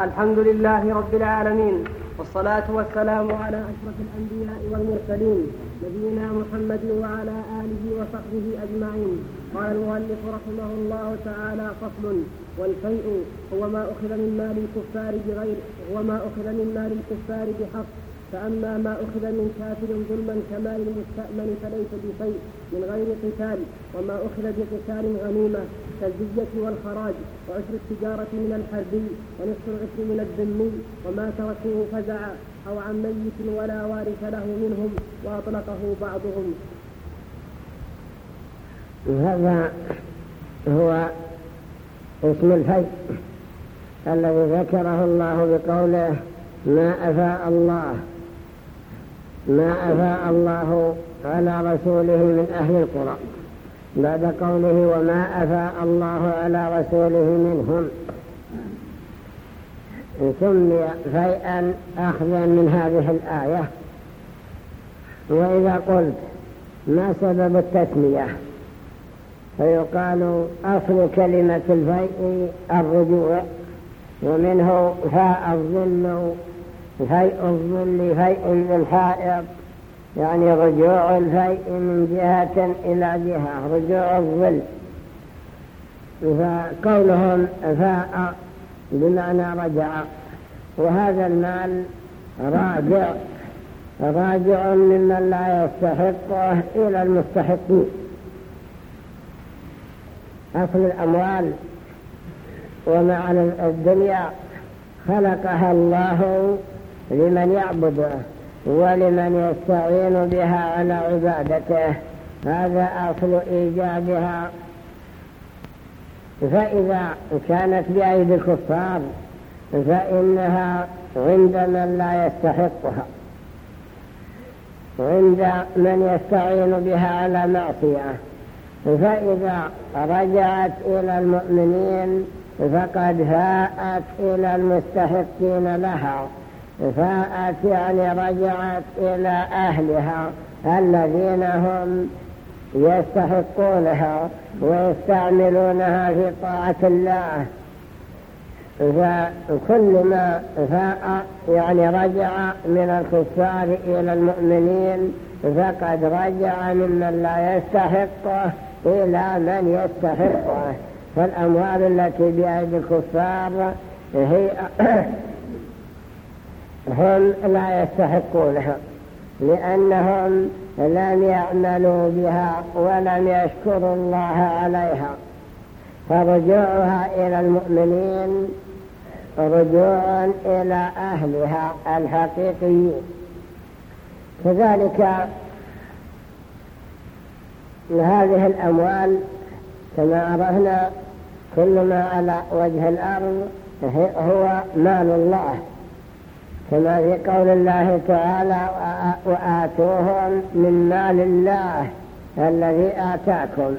الحمد لله رب العالمين والصلاة والسلام على أشرف الأنبياء والمرسلين نبينا محمد وعلى آله وصحبه أجمعين. قال المؤلف رحمه الله تعالى فصل. والفيء هو ما أخذ من مال الكفار بغير هو ما أخذ من مال الكفار بحق. فأما ما أخذ من كافر ظلما كمال المستأمن فليس بشيء من غير قتال وما أخذ بقتال غنيمة كالزية والخراج وعشر التجارة من الحربي ونصف العشر من الذمي وما تركوه فزع أو عن ميت ولا وارث له منهم وأطلقه بعضهم. هذا هو اسم الفيء الذي ذكره الله بقوله ما أفاء الله ما أفاء الله على رسوله من أهل القرى بعد قوله وما أفاء الله على رسوله منهم. سمي فيئا أخذا من هذه الآية. وإذا قلت ما سبب التسمية؟ فيقال أصل كلمة الفيء الرجوع ومنه فاء الظل فيء الظل فيء للحائط يعني رجوع الفيء من جهة إلى جهة رجوع الظل. فقولهم فاء بمعنى رجع. وهذا المال راجع راجع ممن لا يستحقه إلى المستحقين. أصل الأموال ومعنى الدنيا خلقها الله لمن يعبده ولمن يستعين بها على عبادته. هذا أصل إيجادها فإذا كانت بأيدي الكفار فإنها عند من لا يستحقها. عند من يستعين بها على معصية. فإذا رجعت إلى المؤمنين فقد فاءت إلى المستحقين لها. فاءت يعني رجعت إلى أهلها الذين هم يستحقونها ويستعملونها في طاعة الله. فكل ما فاء يعني رجع من الكفار إلى المؤمنين فقد رجع ممن لا يستحقه إلى من يستحقه. فالأموال التي بأيدي الكفار هي هم لا يستحقونها لأنهم لم يعملوا بها ولم يشكروا الله عليها. فرجوعها إلى المؤمنين رجوع إلى أهلها الحقيقيين كذلك هذه الأموال كما عرفنا كل ما على وجه الأرض هو مال الله. كما في قول الله تعالى وآتوهم من مال الله الذي آتاكم.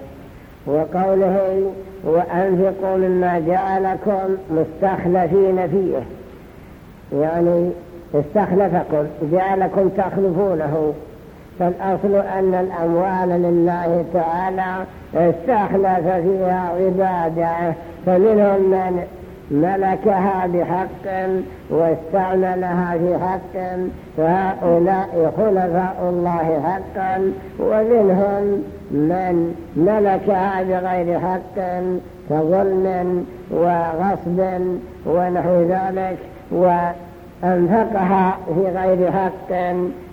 وقوله وأنفقوا مما جعلكم مستخلفين فيه. يعني استخلفكم جعلكم تخلفونه. فالأصل أن الأموال لله تعالى استخلف فيها عبادة فمنهم من ملكها بحق واستعملها في حق. فهؤلاء خلفاء الله حقا ومنهم من ملكها بغير حق كظلم وغصب ونحو ذلك وأنفقها في غير حق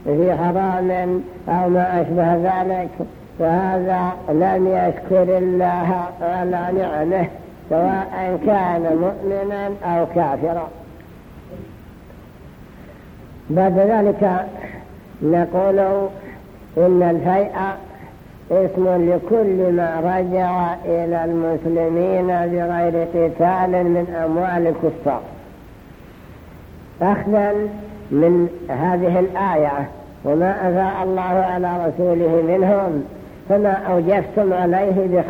في حرام أو ما أشبه ذلك. فهذا لم يشكر الله على نعمه. سواء كان مؤمنا أو كافرا. بعد ذلك نقول إن الفيء اسم لكل ما رجع إلى المسلمين بغير قتال من أموال الكفار. أخذا من هذه الآية وما أفاء الله على رسوله منهم فما أوجفتم عليه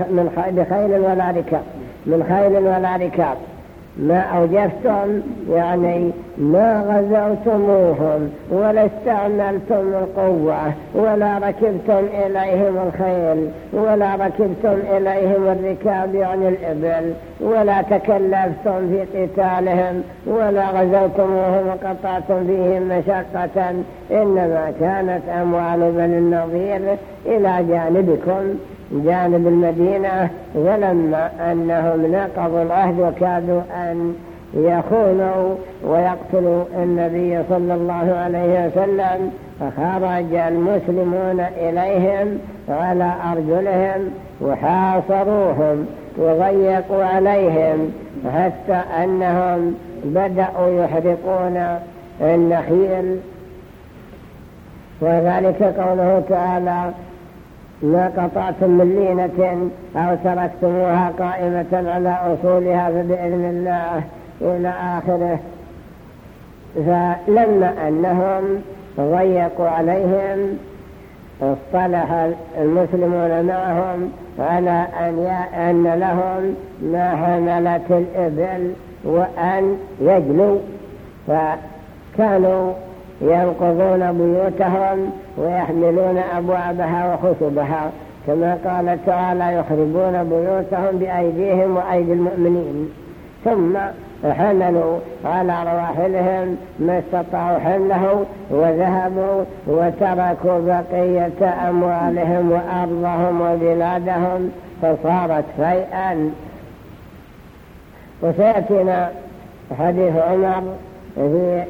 بخيل ولا ركاب. من خيل ولا ركاب. ما أوجفتم يعني ما غزوتموهم ولا استعملتم القوة ولا ركبتم إليهم الخيل ولا ركبتم إليهم الركاب يعني الإبل ولا تكلفتم في قتالهم ولا غزوتموهم وقطعتم فيهم مشقة. إنما كانت أموال بني النظير إلى جانبكم. جانب المدينة ولما أنهم نقضوا العهد وكادوا أن يخونوا ويقتلوا النبي صلى الله عليه وسلم فخرج المسلمون إليهم على أرجلهم وحاصروهم وضيقوا عليهم حتى أنهم بدأوا يحرقون النخيل. وذلك قوله تعالى ما قطعتم من لينة أو تركتموها قائمة على أصولها فبإذن الله إلى آخره. فلما أنهم ضيقوا عليهم اصطلح المسلمون معهم على أن لهم ما حملت الإبل وأن يجلوا. فكانوا ينقضون بيوتهم ويحملون أبوابها وخشبها. كما قال تعالى يخربون بيوتهم بأيديهم وأيدي المؤمنين. ثم حملوا على رواحلهم ما استطاعوا حمله وذهبوا وتركوا بقية أموالهم وأرضهم وبلادهم. فصارت فيئا وسيأتينا حديث عمر في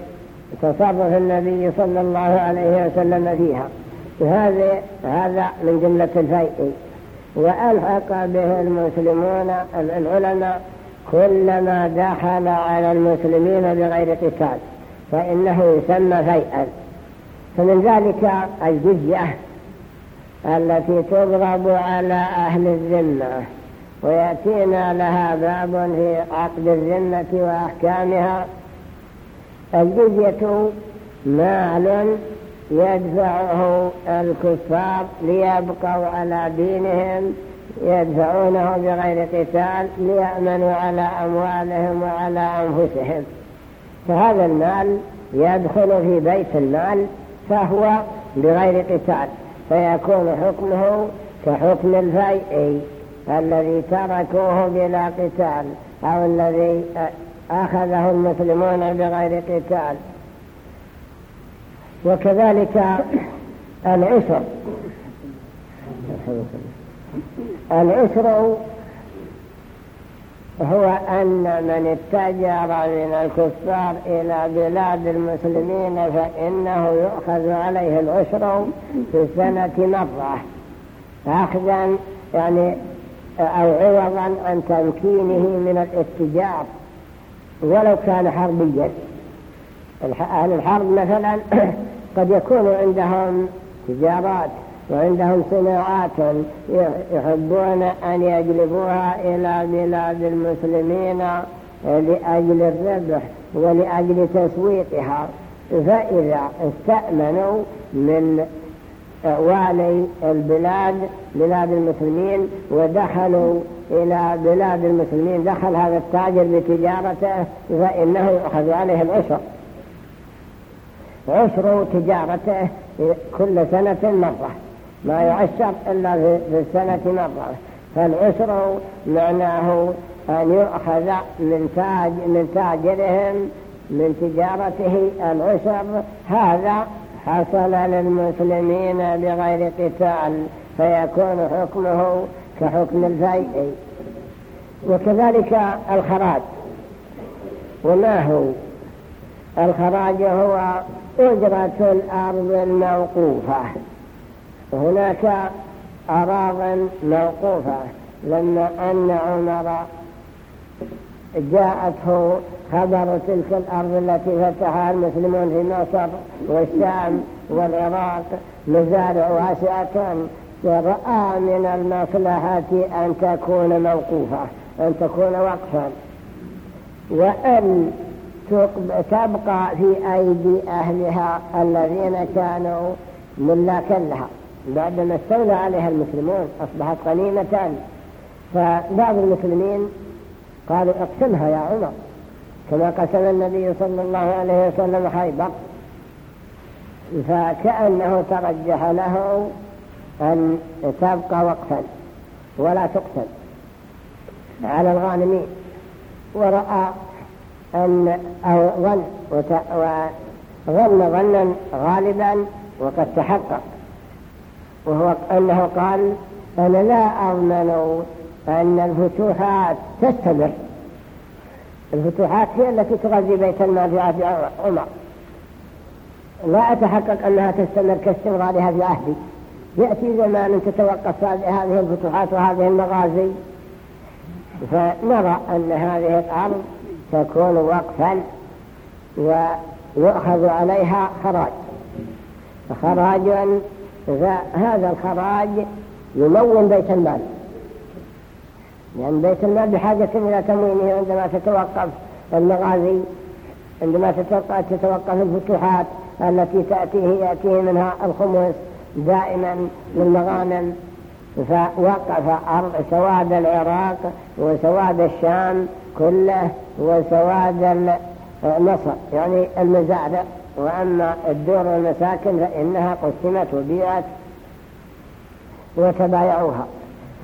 تصرف النبي صلى الله عليه وسلم فيها. هذا هذا من جملة الفيء. وألحق به المسلمون العلماء كلما دخل على المسلمين بغير قتال فإنه يسمى فيئا. فمن ذلك الجزية التي تضرب على أهل الذمة ويأتينا لها باب في عقد الذمة وأحكامها. الجزية مال يدفعه الكفار ليبقوا على دينهم يدفعونه بغير قتال ليأمنوا على أموالهم وعلى أنفسهم. فهذا المال يدخل في بيت المال فهو بغير قتال فيكون حكمه كحكم الفيء الذي تركوه بلا قتال أو الذي أخذه المسلمون بغير قتال. وكذلك العسر العسر هو أن من اتجر من الكفار إلى بلاد المسلمين فإنه يؤخذ عليه العسر في السنة مرة. أخذا يعني أو عوضا عن تمكينه من الاتجار. ولو كان حربيا. أهل الحرب مثلا قد يكون عندهم تجارات وعندهم صناعات يحبون أن يجلبوها إلى بلاد المسلمين لأجل الربح ولأجل تسويقها. فإذا استأمنوا من والي البلاد بلاد المسلمين ودخلوا إلى بلاد المسلمين دخل هذا التاجر بتجارته فإنه يؤخذ عليه العشر. عشر تجارته كل سنة مرة. ما يعشر إلا في السنة مرة. فالعشر معناه أن يؤخذ من, تاج من تاجرهم من تجارته العشر. هذا حصل للمسلمين بغير قتال فيكون حكمه كحكم الفيء وكذلك الخراج. وما هو الخراج هو أجرة الأرض الموقوفة. هناك أراض موقوفة لما أن عمر جاءته خبر تلك الأرض التي فتحها المسلمون في مصر والشام والعراق مزارع واسعة ورأى من المصلحة أن تكون موقوفة. أن تكون وقفا. وأن تبقى في أيدي أهلها الذين كانوا ملاكا لها بعدما استولى عليها المسلمون أصبحت غنيمة. فبعض المسلمين قالوا اقسمها يا عمر. كما قسم النبي صلى الله عليه وسلم خيبر فكأنه ترجح له أن تبقى وقفا ولا تقتل على الغانمين. ورأى أن أو ظن وظن ظنا غالبا وقد تحقق. وهو أنه قال أنا لا أضمن أن الفتوحات تستمر. الفتوحات هي التي تغذي بيت المال في عهد عمر. لا أتحقق أنها تستمر كاستمرارها في عهدي. يأتي زمان تتوقف هذه الفتوحات وهذه المغازي. فنرى أن هذه الأرض تكون وقفا ويؤخذ عليها خراج. خراج فهذا الخراج يمون بيت المال. لأن بيت المال بحاجة إلى تموينه عندما تتوقف المغازي عندما تتوقف الفتوحات التي تأتيه يأتيه منها الخمس دائما للمغانم. فوقف أرض سواد العراق وسواد الشام كله وسواد مصر. يعني المزارع. وأما الدور والمساكن فإنها قسمت وبيعت وتبايعوها.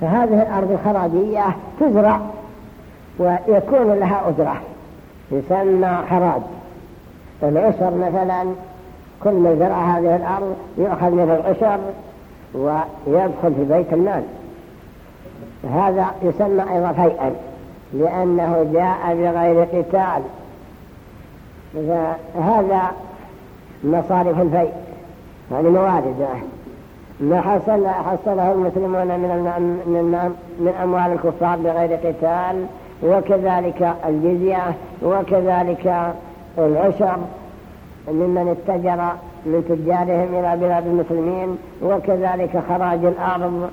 فهذه الأرض الخراجية تزرع ويكون لها أجرة. يسمى خراج العشر مثلا كل من زرع هذه الأرض يؤخذ منه العشر ويدخل في بيت المال. هذا يسمى أيضا فيئا لأنه جاء بغير قتال. هذا مصارف الفيء هذه موارد ما حصل حصله المسلمون من من من أموال الكفار بغير قتال وكذلك الجزية وكذلك العشر ممن اتجر من تجارهم إلى بلاد المسلمين وكذلك خراج الأرض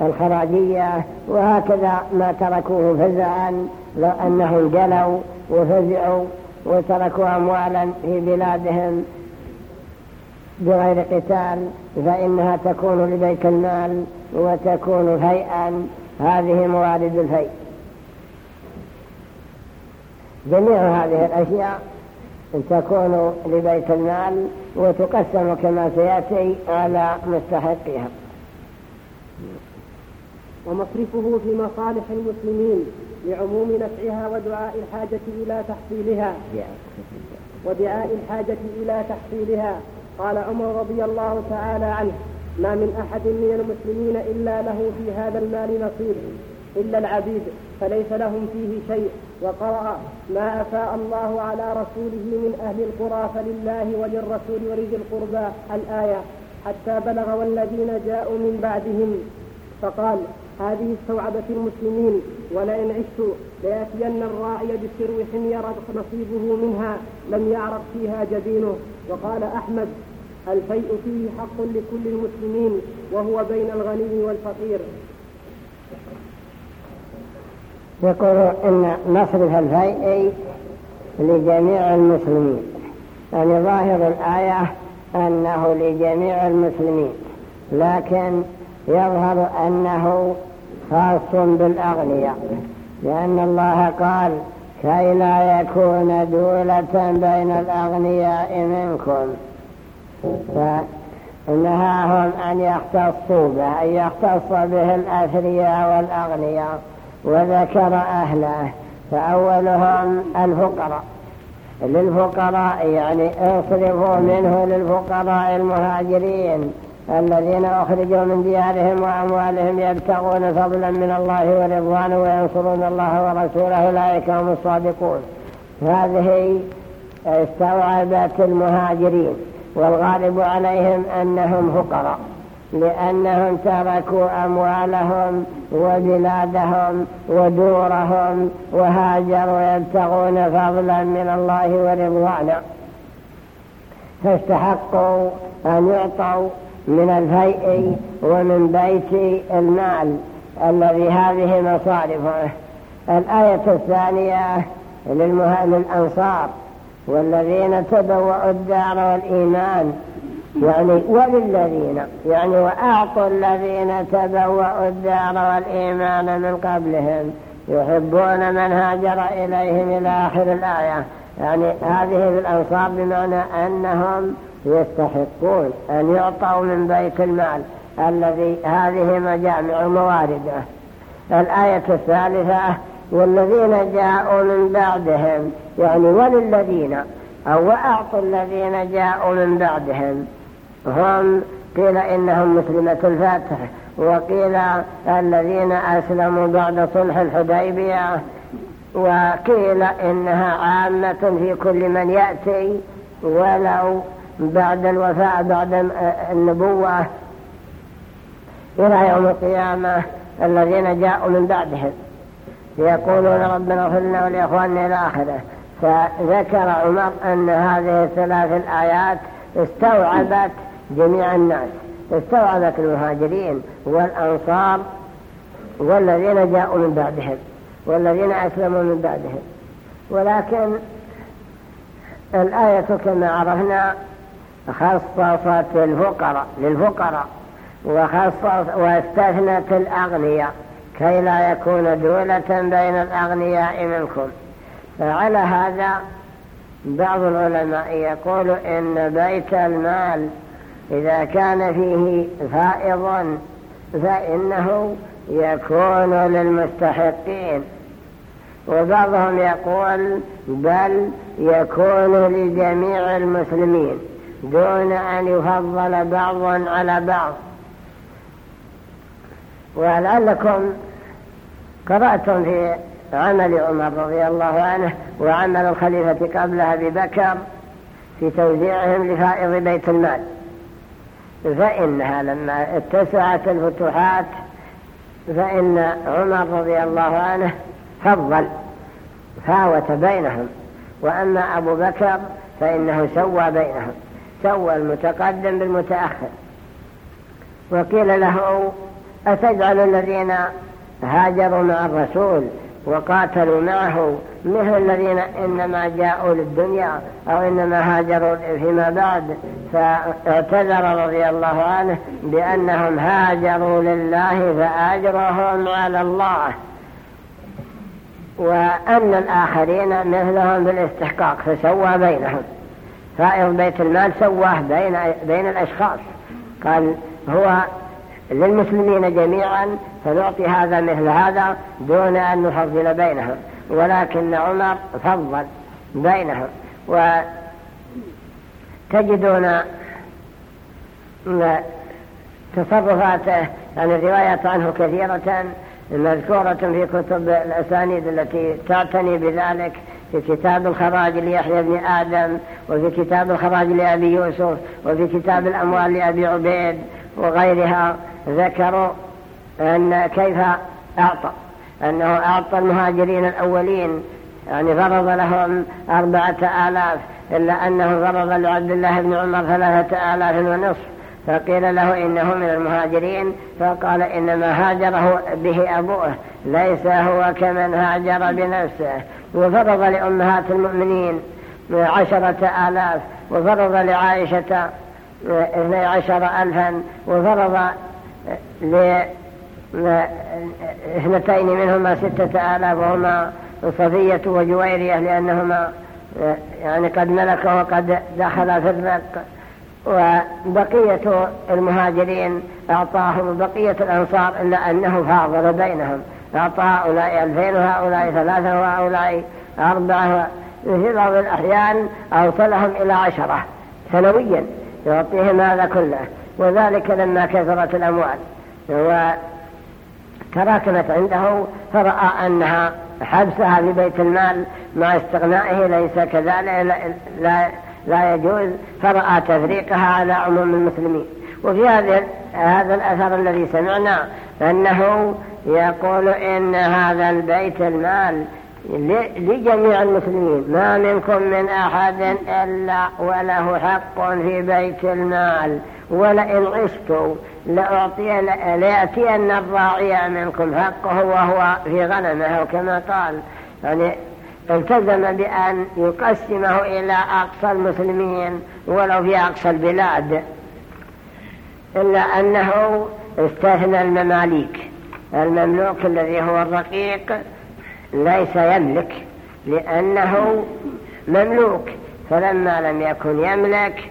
الخراجية وهكذا ما تركوه فزعا لو انهم جلوا وفزعوا وتركوا اموالا في بلادهم بغير قتال فإنها تكون لبيت المال وتكون فيئا هذه موارد الفيء جميع هذه الأشياء تكون لبيت المال وتقسم كما سيأتي على مستحقها. ومصرفه في مصالح المسلمين لعموم نفعها ودعاء الحاجة إلى تحصيلها. ودعاء الحاجة إلى تحصيلها. قال عمر رضي الله تعالى عنه ما من أحد من المسلمين إلا له في هذا المال نصيب. إلا العبيد فليس لهم فيه شيء. وقرأ ما أفاء الله على رسوله من أهل القرى فلله وللرسول ولذي القربى الآية حتى بلغ والذين جاءوا من بعدهم. فقال هذه استوعبت المسلمين ولئن عشت ليأتين الراعي بسرو حمير نصيبه منها لم يعرف فيها جبينه. وقال أحمد الفيء فيه حق لكل المسلمين وهو بين الغني والفقير. يقول إن مصرف الفيء لجميع المسلمين. يعني ظاهر الآية أنه لجميع المسلمين لكن يظهر أنه خاص بالأغنياء. لأن الله قال كي لا يكون دولة بين الأغنياء منكم فنهاهم أن يختصوا به أن يختص به الأثرياء والأغنياء. وذكر أهله فأولهم الفقراء. للفقراء يعني أصرفوا منه للفقراء المهاجرين الذين أخرجوا من ديارهم وأموالهم يبتغون فضلا من الله ورضوانه وينصرون الله ورسوله أولئك هم الصادقون. هذه استوعبت المهاجرين والغالب عليهم أنهم فقراء. لأنهم تركوا أموالهم وبلادهم ودورهم وهاجروا يبتغون فضلا من الله ورضوانه فاستحقوا أن يعطوا من الفيء ومن بيت المال الذي هذه مصارفه. الآية الثانية للأنصار والذين تبوأوا الدار والإيمان يعني وللذين يعني وأعطوا الذين تبوأوا الدار والإيمان من قبلهم يحبون من هاجر إليهم إلى آخر الآية. يعني هذه الأنصار بمعنى أنهم يستحقون أن يعطوا من بيت المال الذي هذه مجامع مواردة. الآية الثالثة والذين جاءوا من بعدهم يعني وللذين أو وأعطوا الذين جاءوا من بعدهم. هم قيل إنهم مسلمة الفاتح وقيل الذين أسلموا بعد صلح الحديبية وقيل إنها عامة في كل من يأتي ولو بعد الوفاء بعد النبوة إلى يوم القيامة الذين جاءوا من بعدهم. يقولون ربنا اغفر لنا ولإخواننا إلى آخره. فذكر عمر أن هذه الثلاث الآيات استوعبت جميع الناس. استوعبت المهاجرين والأنصار والذين جاءوا من بعدهم والذين أسلموا من بعدهم. ولكن الآية كما عرفنا خصصت الفقراء للفقراء وخصص واستثنت الأغنياء كي لا يكون دولة بين الأغنياء منكم. فعلى هذا بعض العلماء يقول إن بيت المال إذا كان فيه فائض فإنه يكون للمستحقين. وبعضهم يقول بل يكون لجميع المسلمين دون أن يفضل بعض على بعض. ولعلكم قرأتم في عمل عمر رضي الله عنه وعمل الخليفة قبلها ببكر في توزيعهم لفائض بيت المال. فإنها لما اتسعت الفتوحات فإن عمر رضي الله عنه فضل فاوت بينهم. وأما أبو بكر فإنه سوى بينهم سوى المتقدم بالمتأخر. وقيل له أتجعل الذين هاجروا مع الرسول وقاتلوا معه مثل الذين إنما جاءوا للدنيا أو إنما هاجروا فيما بعد فاعتذر رضي الله عنه بأنهم هاجروا لله فأجرهم على الله. وأن الآخرين مثلهم بالاستحقاق فسوى بينهم. فائض بيت المال سواه بين, بين الأشخاص. قال هو للمسلمين جميعا فنعطي هذا مثل هذا دون أن نفضل بينهم. ولكن عمر فضل بينهم. وتجدون تصرفاته يعني الرواية عنه كثيرة مذكورة في كتب الأسانيد التي تعتني بذلك في كتاب الخراج ليحيى بن آدم وفي كتاب الخراج لأبي يوسف وفي كتاب الأموال لأبي عبيد وغيرها. ذكروا أن كيف أعطى. أنه أعطى المهاجرين الأولين يعني فرض لهم أربعة آلاف إلا أنه فرض لعبد الله بن عمر ثلاثة آلاف ونصف. فقيل له إنه من المهاجرين فقال إنما هاجره به أبوه ليس هو كمن هاجر بنفسه. وفرض لأمهات المؤمنين عشرة آلاف وفرض لعائشة اثني عشر ألفا وفرض لاثنتين منهما ستة آلاف وهما صفية وجويرية لأنهما يعني قد ملك وقد دخل في الرق وبقية المهاجرين أعطاهم بقية الأنصار إلا أنه فاضل بينهم. أعطى هؤلاء ألفين وهؤلاء ثلاثة وهؤلاء أربعة. في بعض الأحيان أوصلهم إلى عشرة سنويا يعطيهم هذا كله. وذلك لما كثرت الأموال. وتراكمت عنده فرأى أنها حبسها في بيت المال مع استغنائه ليس كذلك لا, لا يجوز فرأى تفريقها على عموم المسلمين. وفي هذا الأثر الذي سمعنا أنه يقول إن هذا البيت المال لجميع المسلمين ما منكم من أحد إلا وله حق في بيت المال ولئن عشت لأعطي ليأتين الراعي منكم حقه وهو في غنمه كما قال. يعني التزم بأن يقسمه إلى أقصى المسلمين ولو في أقصى البلاد. إلا أنه استثنى المماليك. المملوك الذي هو الرقيق ليس يملك لأنه مملوك. فلما لم يكن يملك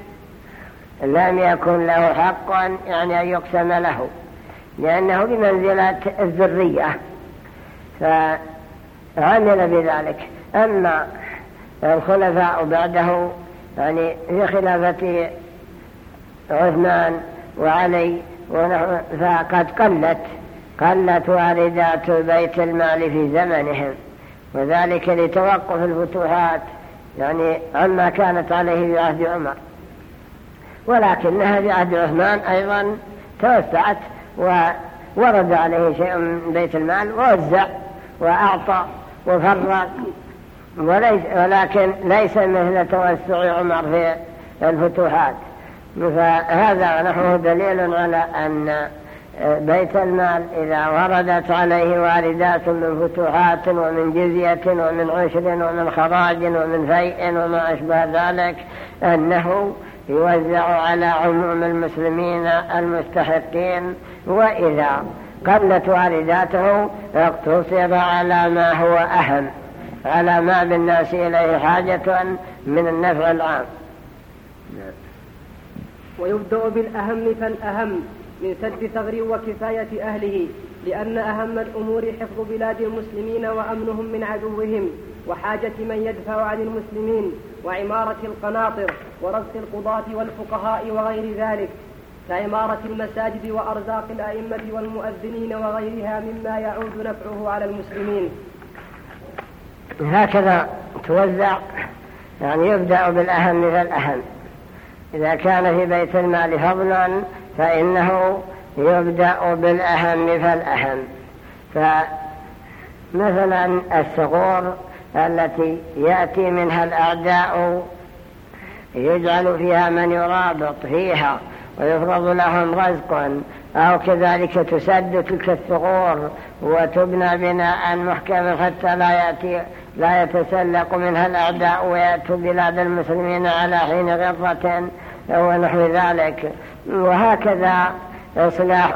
لم يكن له حق يعني أن يقسم له لأنه بمنزلة الذرية. فعمل بذلك. أما الخلفاء بعده يعني في خلافة عثمان وعلي فقد قلت قلت واردات بيت المال في زمنهم. وذلك لتوقف الفتوحات يعني عما كانت عليه في عهد عمر. ولكنها في عهد عثمان أيضا توسعت وورد عليه شيء من بيت المال ووزع وأعطى وفرق. وليس ولكن ليس مثل توسع عمر في الفتوحات. فهذا نحو دليل على أن بيت المال إذا وردت عليه واردات من فتوحات ومن جزية ومن عشر ومن خراج ومن فيء وما أشبه ذلك أنه يوزع على عموم المسلمين المستحقين وإذا قلت وارداته اقتصر على ما هو أهم على ما بالناس إليه حاجة من النفع العام. ويبدأ بالأهم فالأهم من سد ثغر وكفاية أهله لأن أهم الأمور حفظ بلاد المسلمين وأمنهم من عدوهم. وحاجة من يدفع عن المسلمين وعمارة القناطر ورزق القضاة والفقهاء وغير ذلك كعمارة المساجد وأرزاق الأئمة والمؤذنين وغيرها مما يعود نفعه على المسلمين. هكذا توزع يعني يبدأ بالأهم فالأهم إذا كان في بيت المال فضلا فإنه يبدأ بالأهم فالأهم فمثلا الثغور التي يأتي منها الأعداء يجعل فيها من يرابط فيها ويفرض لهم رزق أو كذلك تسد تلك الثغور وتبنى بناء محكما حتى لا يأتي لا يتسلق منها الأعداء ويأتوا بلاد المسلمين على حين غرة ونحو ذلك. وهكذا إصلاح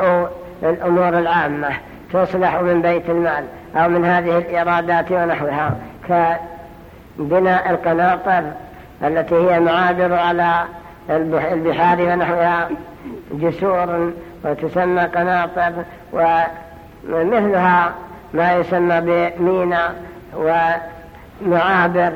الأمور العامة تصلح من بيت المال أو من هذه الإرادات ونحوها. كبناء القناطر التي هي معابر على البحار ونحوها جسور وتسمى قناطر ومثلها ما يسمى بمينا ومعابر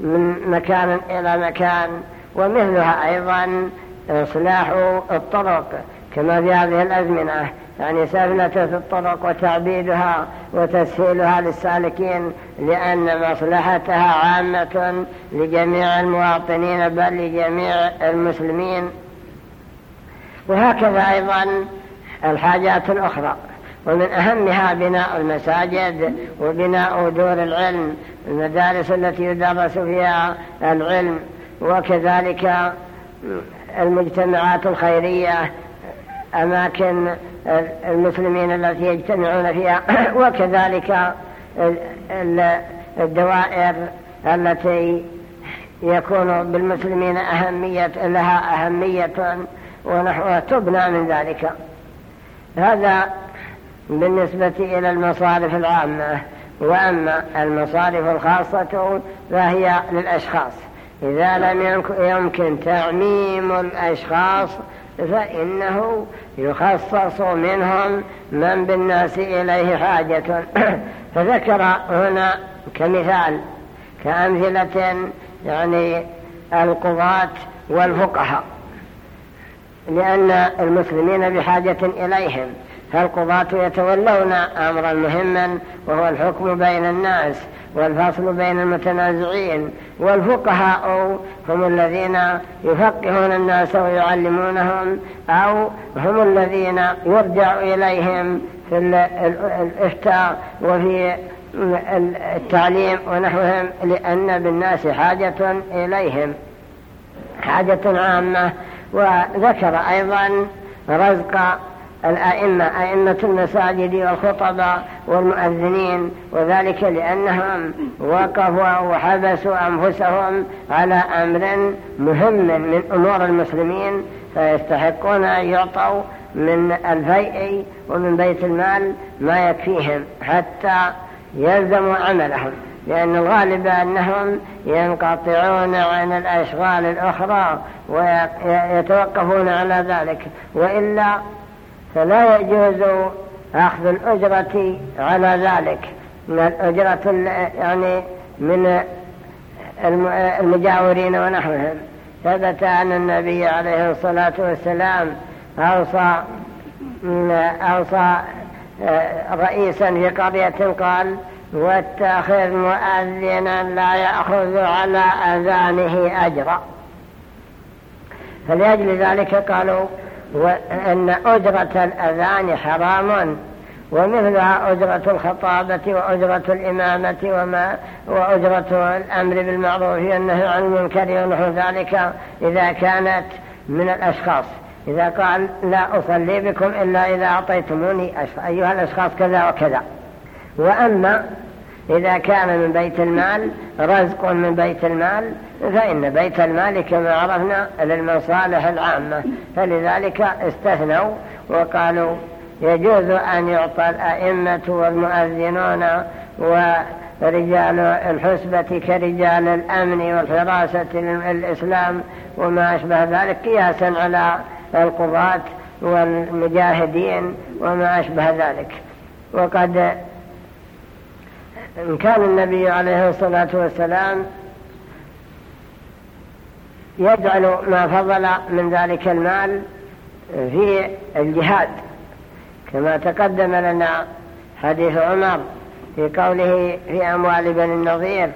من مكان إلى مكان ومثلها أيضا إصلاح الطرق كما في هذه الأزمنة. يعني سفلة الطرق وتعبيدها وتسهيلها للسالكين لأن مصلحتها عامة لجميع المواطنين بل لجميع المسلمين. وهكذا أيضا الحاجات الأخرى. ومن أهمها بناء المساجد وبناء دور العلم المدارس التي يدرس فيها العلم وكذلك المجتمعات الخيرية أماكن المسلمين التي يجتمعون فيها. وكذلك الدوائر التي يكون بالمسلمين أهمية لها أهمية ونحوها تبنى من ذلك. هذا بالنسبة إلى المصارف العامة. وأما المصارف الخاصة فهي للأشخاص. إذا لم يمكن تعميم الأشخاص فإنه يخصص منهم من بالناس إليه حاجة. فذكر هنا كمثال كأمثلة يعني القضاة والفقهاء لأن المسلمين بحاجة إليهم فالقضاة يتولون أمرا مهما وهو الحكم بين الناس. والفصل بين المتنازعين والفقهاء هم الذين يفقهون الناس ويعلمونهم أو هم الذين يرجع إليهم في الإفتاء وفي التعليم ونحوهم لأن بالناس حاجة إليهم حاجة عامة. وذكر أيضا رزق الأئمة أئمة المساجد والخطباء والمؤذنين وذلك لأنهم وقفوا وحبسوا أنفسهم على أمر مهم من أمور المسلمين فيستحقون أن يعطوا من الفيء ومن بيت المال ما يكفيهم حتى يلزم عملهم لأن الغالب أنهم ينقطعون عن الأشغال الأخرى ويتوقفون على ذلك وإلا فلا يجوز أخذ الأجرة على ذلك. من الأجرة يعني من المجاورين ونحوهم. ثبت أن النبي عليه الصلاة والسلام أوصى أوصى آه، رئيسا في قرية قال واتخذ مؤذنا لا يأخذ على أذانه أجرا. فلأجل ذلك قالوا أن أجرة الأذان حرام ومثلها أجرة الخطابة وأجرة الإمامة وما وأجرة الأمر بالمعروف والنهي عن المنكر ونحو ذلك إذا كانت من الأشخاص. إذا قال لا أصلي بكم إلا إذا أعطيتموني أيها الأشخاص كذا وكذا. وأما إذا كان من بيت المال رزق من بيت المال فإن بيت المال كما عرفنا للمصالح العامة فلذلك استثنوا وقالوا يجوز أن يعطى الأئمة والمؤذنون ورجال الحسبة كرجال الأمن والحراسة للإسلام وما أشبه ذلك قياسا على القضاة والمجاهدين وما أشبه ذلك. وقد كان النبي عليه الصلاة والسلام يجعل ما فضل من ذلك المال في الجهاد. كما تقدم لنا حديث عمر في قوله في أموال بني النظير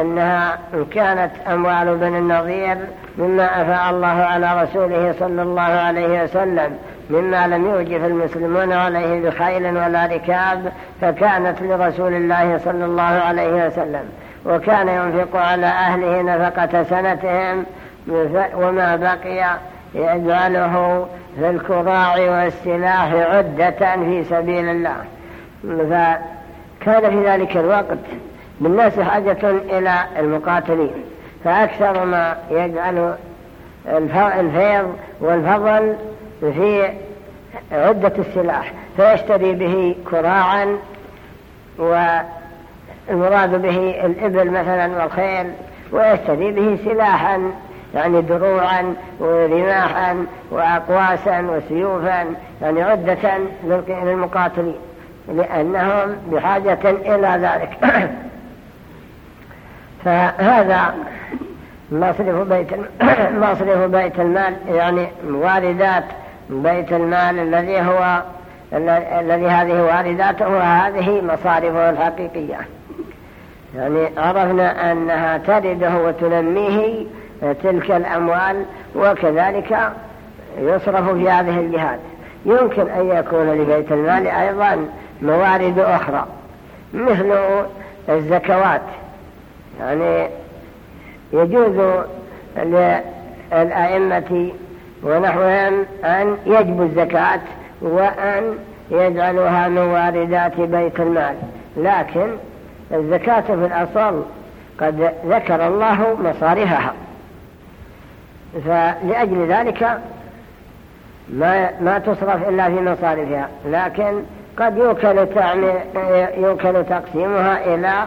أنها كانت أموال بني النظير مما أفاء الله على رسوله صلى الله عليه وسلم مما لم يوجف المسلمون عليه بخيل ولا ركاب فكانت لرسول الله صلى الله عليه وسلم. وكان ينفق على أهله نفقة سنتهم وما بقي يجعله في الكراع والسلاح عدة في سبيل الله. فكان في ذلك الوقت بالناس حاجة إلى المقاتلين. فأكثر ما يجعل الفيض والفضل في عدة السلاح. فيشتري به كراعا والمراد به الإبل مثلا والخيل ويشتري به سلاحا. يعني دروعا ورماحا وأقواسا وسيوفا يعني عدة للمقاتلين لأنهم بحاجة إلى ذلك. فهذا مصرف بيت مصرف بيت المال يعني واردات بيت المال الذي هو الذي هذه وارداته وهذه مصارفه الحقيقية. يعني عرفنا أنها ترده وتنميه تلك الأموال وكذلك يصرف في هذه الجهات يمكن أن يكون لبيت المال أيضا موارد أخرى مثل الزكوات. يعني يجوز للأئمة ونحوهم أن يجبوا الزكاة وأن يجعلوها من واردات بيت المال. لكن الزكاة في الأصل قد ذكر الله مصارفها. فلأجل ذلك ما, ما تصرف إلا في مصارفها لكن قد يوكل, يوكل تقسيمها إلى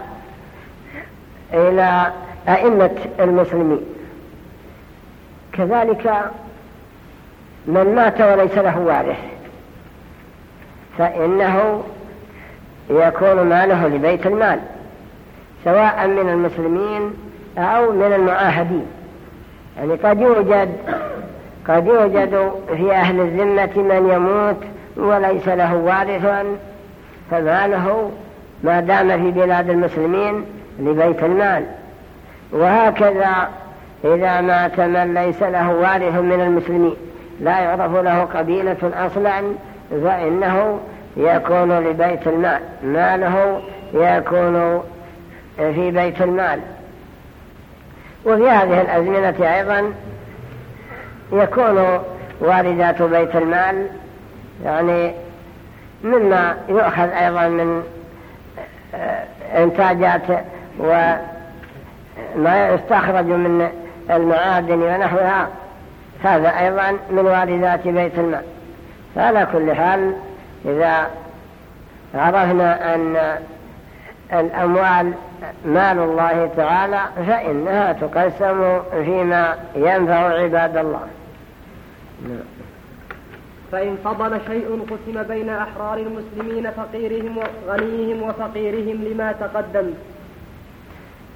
إلى أئمة المسلمين. كذلك من مات وليس له وارث فإنه يكون ماله لبيت المال سواء من المسلمين أو من المعاهدين. يعني قد يوجد قد يوجد في أهل الذمة من يموت وليس له وارث فماله ما دام في بلاد المسلمين لبيت المال. وهكذا إذا مات من ليس له وارث من المسلمين. لا يعرف له قبيلة أصلا فإنه يكون لبيت المال. ماله يكون في بيت المال. وفي هذه الأزمنة أيضا يكون واردات بيت المال يعني مما يؤخذ أيضا من إنتاجات وما يستخرج من المعادن ونحوها هذا أيضا من واردات بيت المال. فعلى كل حال إذا عرفنا أن الأموال مال الله تعالى فإنها تقسم فيما ينفع عباد الله. فإن فضل شيء قسم بين أحرار المسلمين فقيرهم وغنيهم وفقيرهم لما تقدم.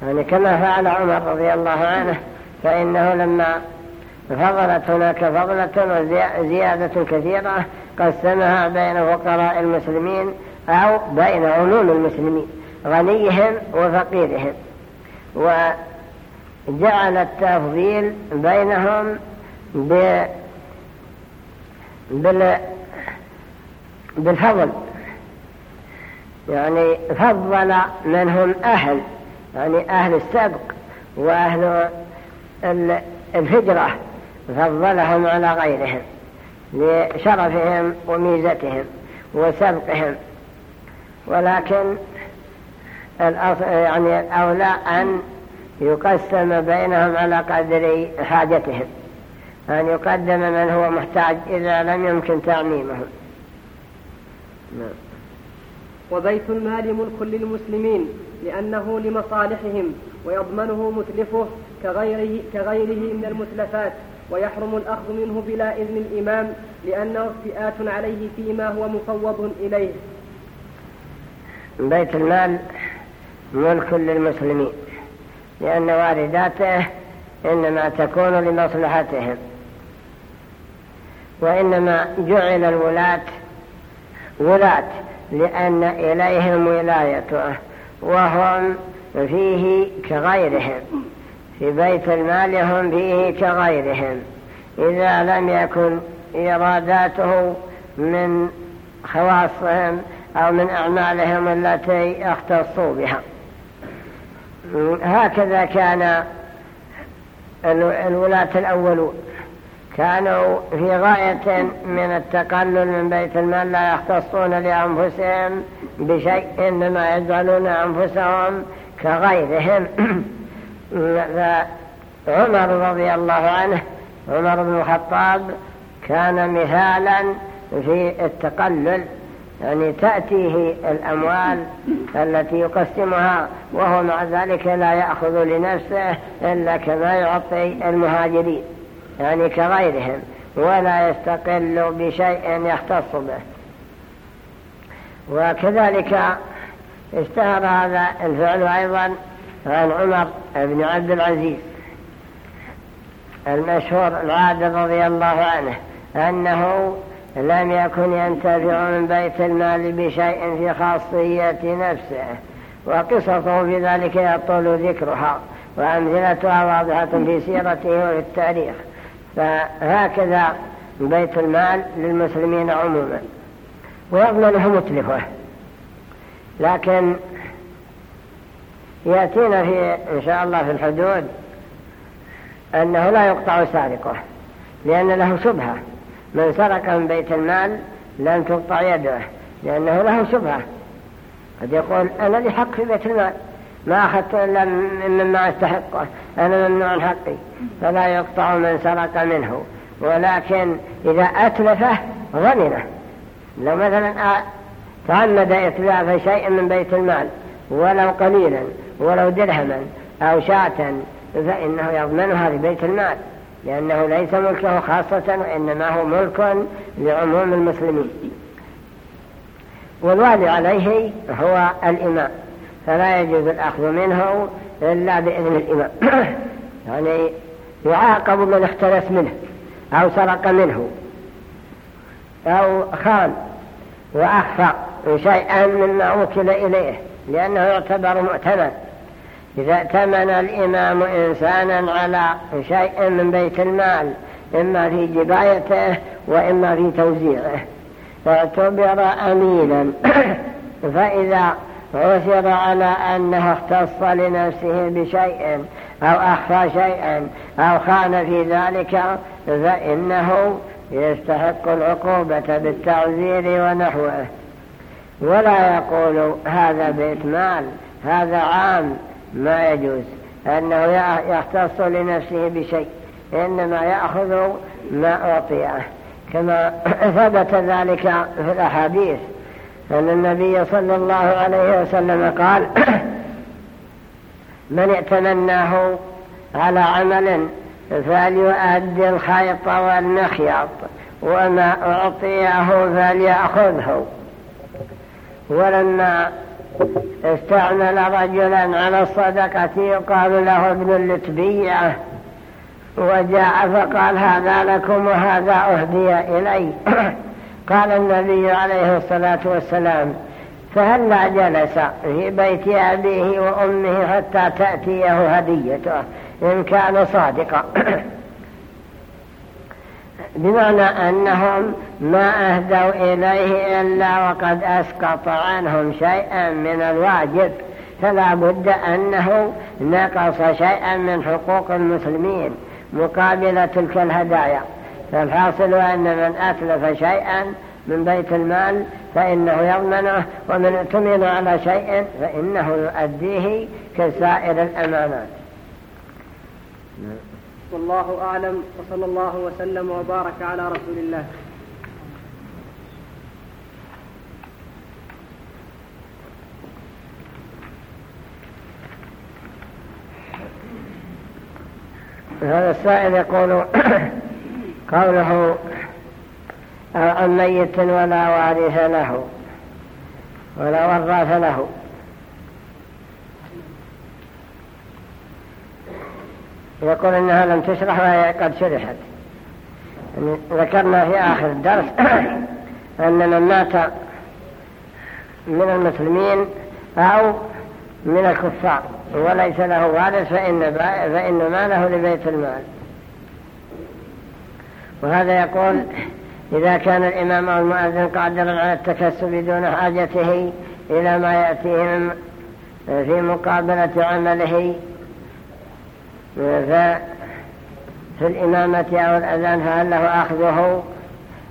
يعني كما فعل عمر رضي الله عنه فإنه لما فضلت هناك فضلة وزيادة كثيرة قسمها بين فقراء المسلمين أو بين عموم المسلمين. غنيهم وفقيرهم وجعل التفضيل بينهم بال بالفضل. يعني فضل من هم أهل يعني أهل السبق وأهل الهجرة فضلهم على غيرهم لشرفهم وميزتهم وسبقهم. ولكن يعني الأولى أن يقسم بينهم على قدر حاجتهم أن يقدم من هو محتاج إذا لم يمكن تعميمهم نعم. وبيت المال ملك للمسلمين لأنه لمصالحهم ويضمنه متلفه كغيره, كغيره من المتلفات ويحرم الأخذ منه بلا إذن الإمام لأنه افتئات عليه فيما هو مفوض إليه بيت المال ملك للمسلمين لأن وارداته إنما تكون لمصلحتهم. وإنما جعل الولاة ولاة لأن إليهم ولايته وهم فيه كغيرهم. في بيت المال هم فيه كغيرهم. إذا لم يكن إراداته من خواصهم أو من أعمالهم التي اختصوا بها. هكذا كان الولاة الأولون كانوا في غاية من التقلل من بيت المال لا يختصون لأنفسهم بشيء إنما يجعلون أنفسهم كغيرهم. فعمر رضي الله عنه عمر بن الخطاب كان مثالا في التقلل. يعني تأتيه الأموال التي يقسمها وهو مع ذلك لا يأخذ لنفسه إلا كما يعطي المهاجرين يعني كغيرهم ولا يستقل بشيء يختص به. وكذلك اشتهر هذا الفعل أيضا عن عمر بن عبد العزيز المشهور العادل رضي الله عنه أنه لم يكن ينتفع من بيت المال بشيء في خاصية نفسه وقصصه في ذلك يطول ذكرها وأمثلتها واضحة في سيرته وفي التاريخ. فهكذا بيت المال للمسلمين عموما. ويضمنه متلفه. لكن يأتينا في إن شاء الله في الحدود أنه لا يقطع سارقه لأن له شبهة. من سرق من بيت المال لن تقطع يده لأنه له شبهة. قد يقول أنا لي حق في بيت المال ما أخذت إلا مما أستحقه أنا ممنوع حقي فلا يقطع من سرق منه. ولكن إذا أتلفه ظننه لو مثلا تعمد إتلاف شيء من بيت المال ولو قليلا ولو درهما أو شاة فإنه يضمنها لبيت المال. لأنه ليس ملكه خاصة وإنما هو ملك لعموم المسلمين. والوالي عليه هو الإمام فلا يجوز الأخذ منه إلا بإذن الإمام يعني يعاقب من اختلس منه أو سرق منه أو خان وأخفى شيئا مما وكل إليه لأنه يعتبر مؤتمن. إذا ائتمن الإمام إنسانا على شيء من بيت المال إما في جبايته وإما في توزيعه. فاعتبر أمينا. فإذا عثر على أنه اختص لنفسه بشيء أو أخفى شيئا أو خان في ذلك فإنه يستحق العقوبة بالتعزير ونحوه. ولا يقول هذا بيت مال هذا عام. ما يجوز. أنه يختص لنفسه بشيء إنما يأخذ ما أعطيه. كما ثبت ذلك في الأحاديث. أن النبي صلى الله عليه وسلم قال من ائتمناه على عمل فليؤدي الخيط والمخيط وما أعطيه فليأخذه. ولما استعمل رجلا على الصدقة يقال له ابن اللتبية وجاء فقال هذا لكم وهذا أهدي إلي. قال النبي عليه الصلاة والسلام فهلا جلس في بيت أبيه وأمه حتى تأتيه هديته إن كان صادقا؟ بمعنى أنهم ما أهدوا إليه إلا وقد أسقط عنهم شيئا من الواجب فلا بد أنه نقص شيئا من حقوق المسلمين مقابل تلك الهدايا. فالحاصل أن من أتلف شيئا من بيت المال فإنه يضمنه ومن اؤتمن على شيء فإنه يؤديه كسائر الأمانات. والله أعلم وصلى الله وسلم وبارك على رسول الله. هذا السائل يقول قوله عن ميت ولا وارث له ولا وراث له. يقول إنها لم تشرح وهي قد شرحت. ذكرنا في آخر الدرس ان من مات من المسلمين أو من الكفار وليس له وارث فإن, فإن ماله لبيت المال. وهذا يقول إذا كان الإمام أو المؤذن قادرا على التكسب دون حاجته إلى ما يأتيه في مقابلة عمله في الإمامة أو الأذان فهل له أخذه؟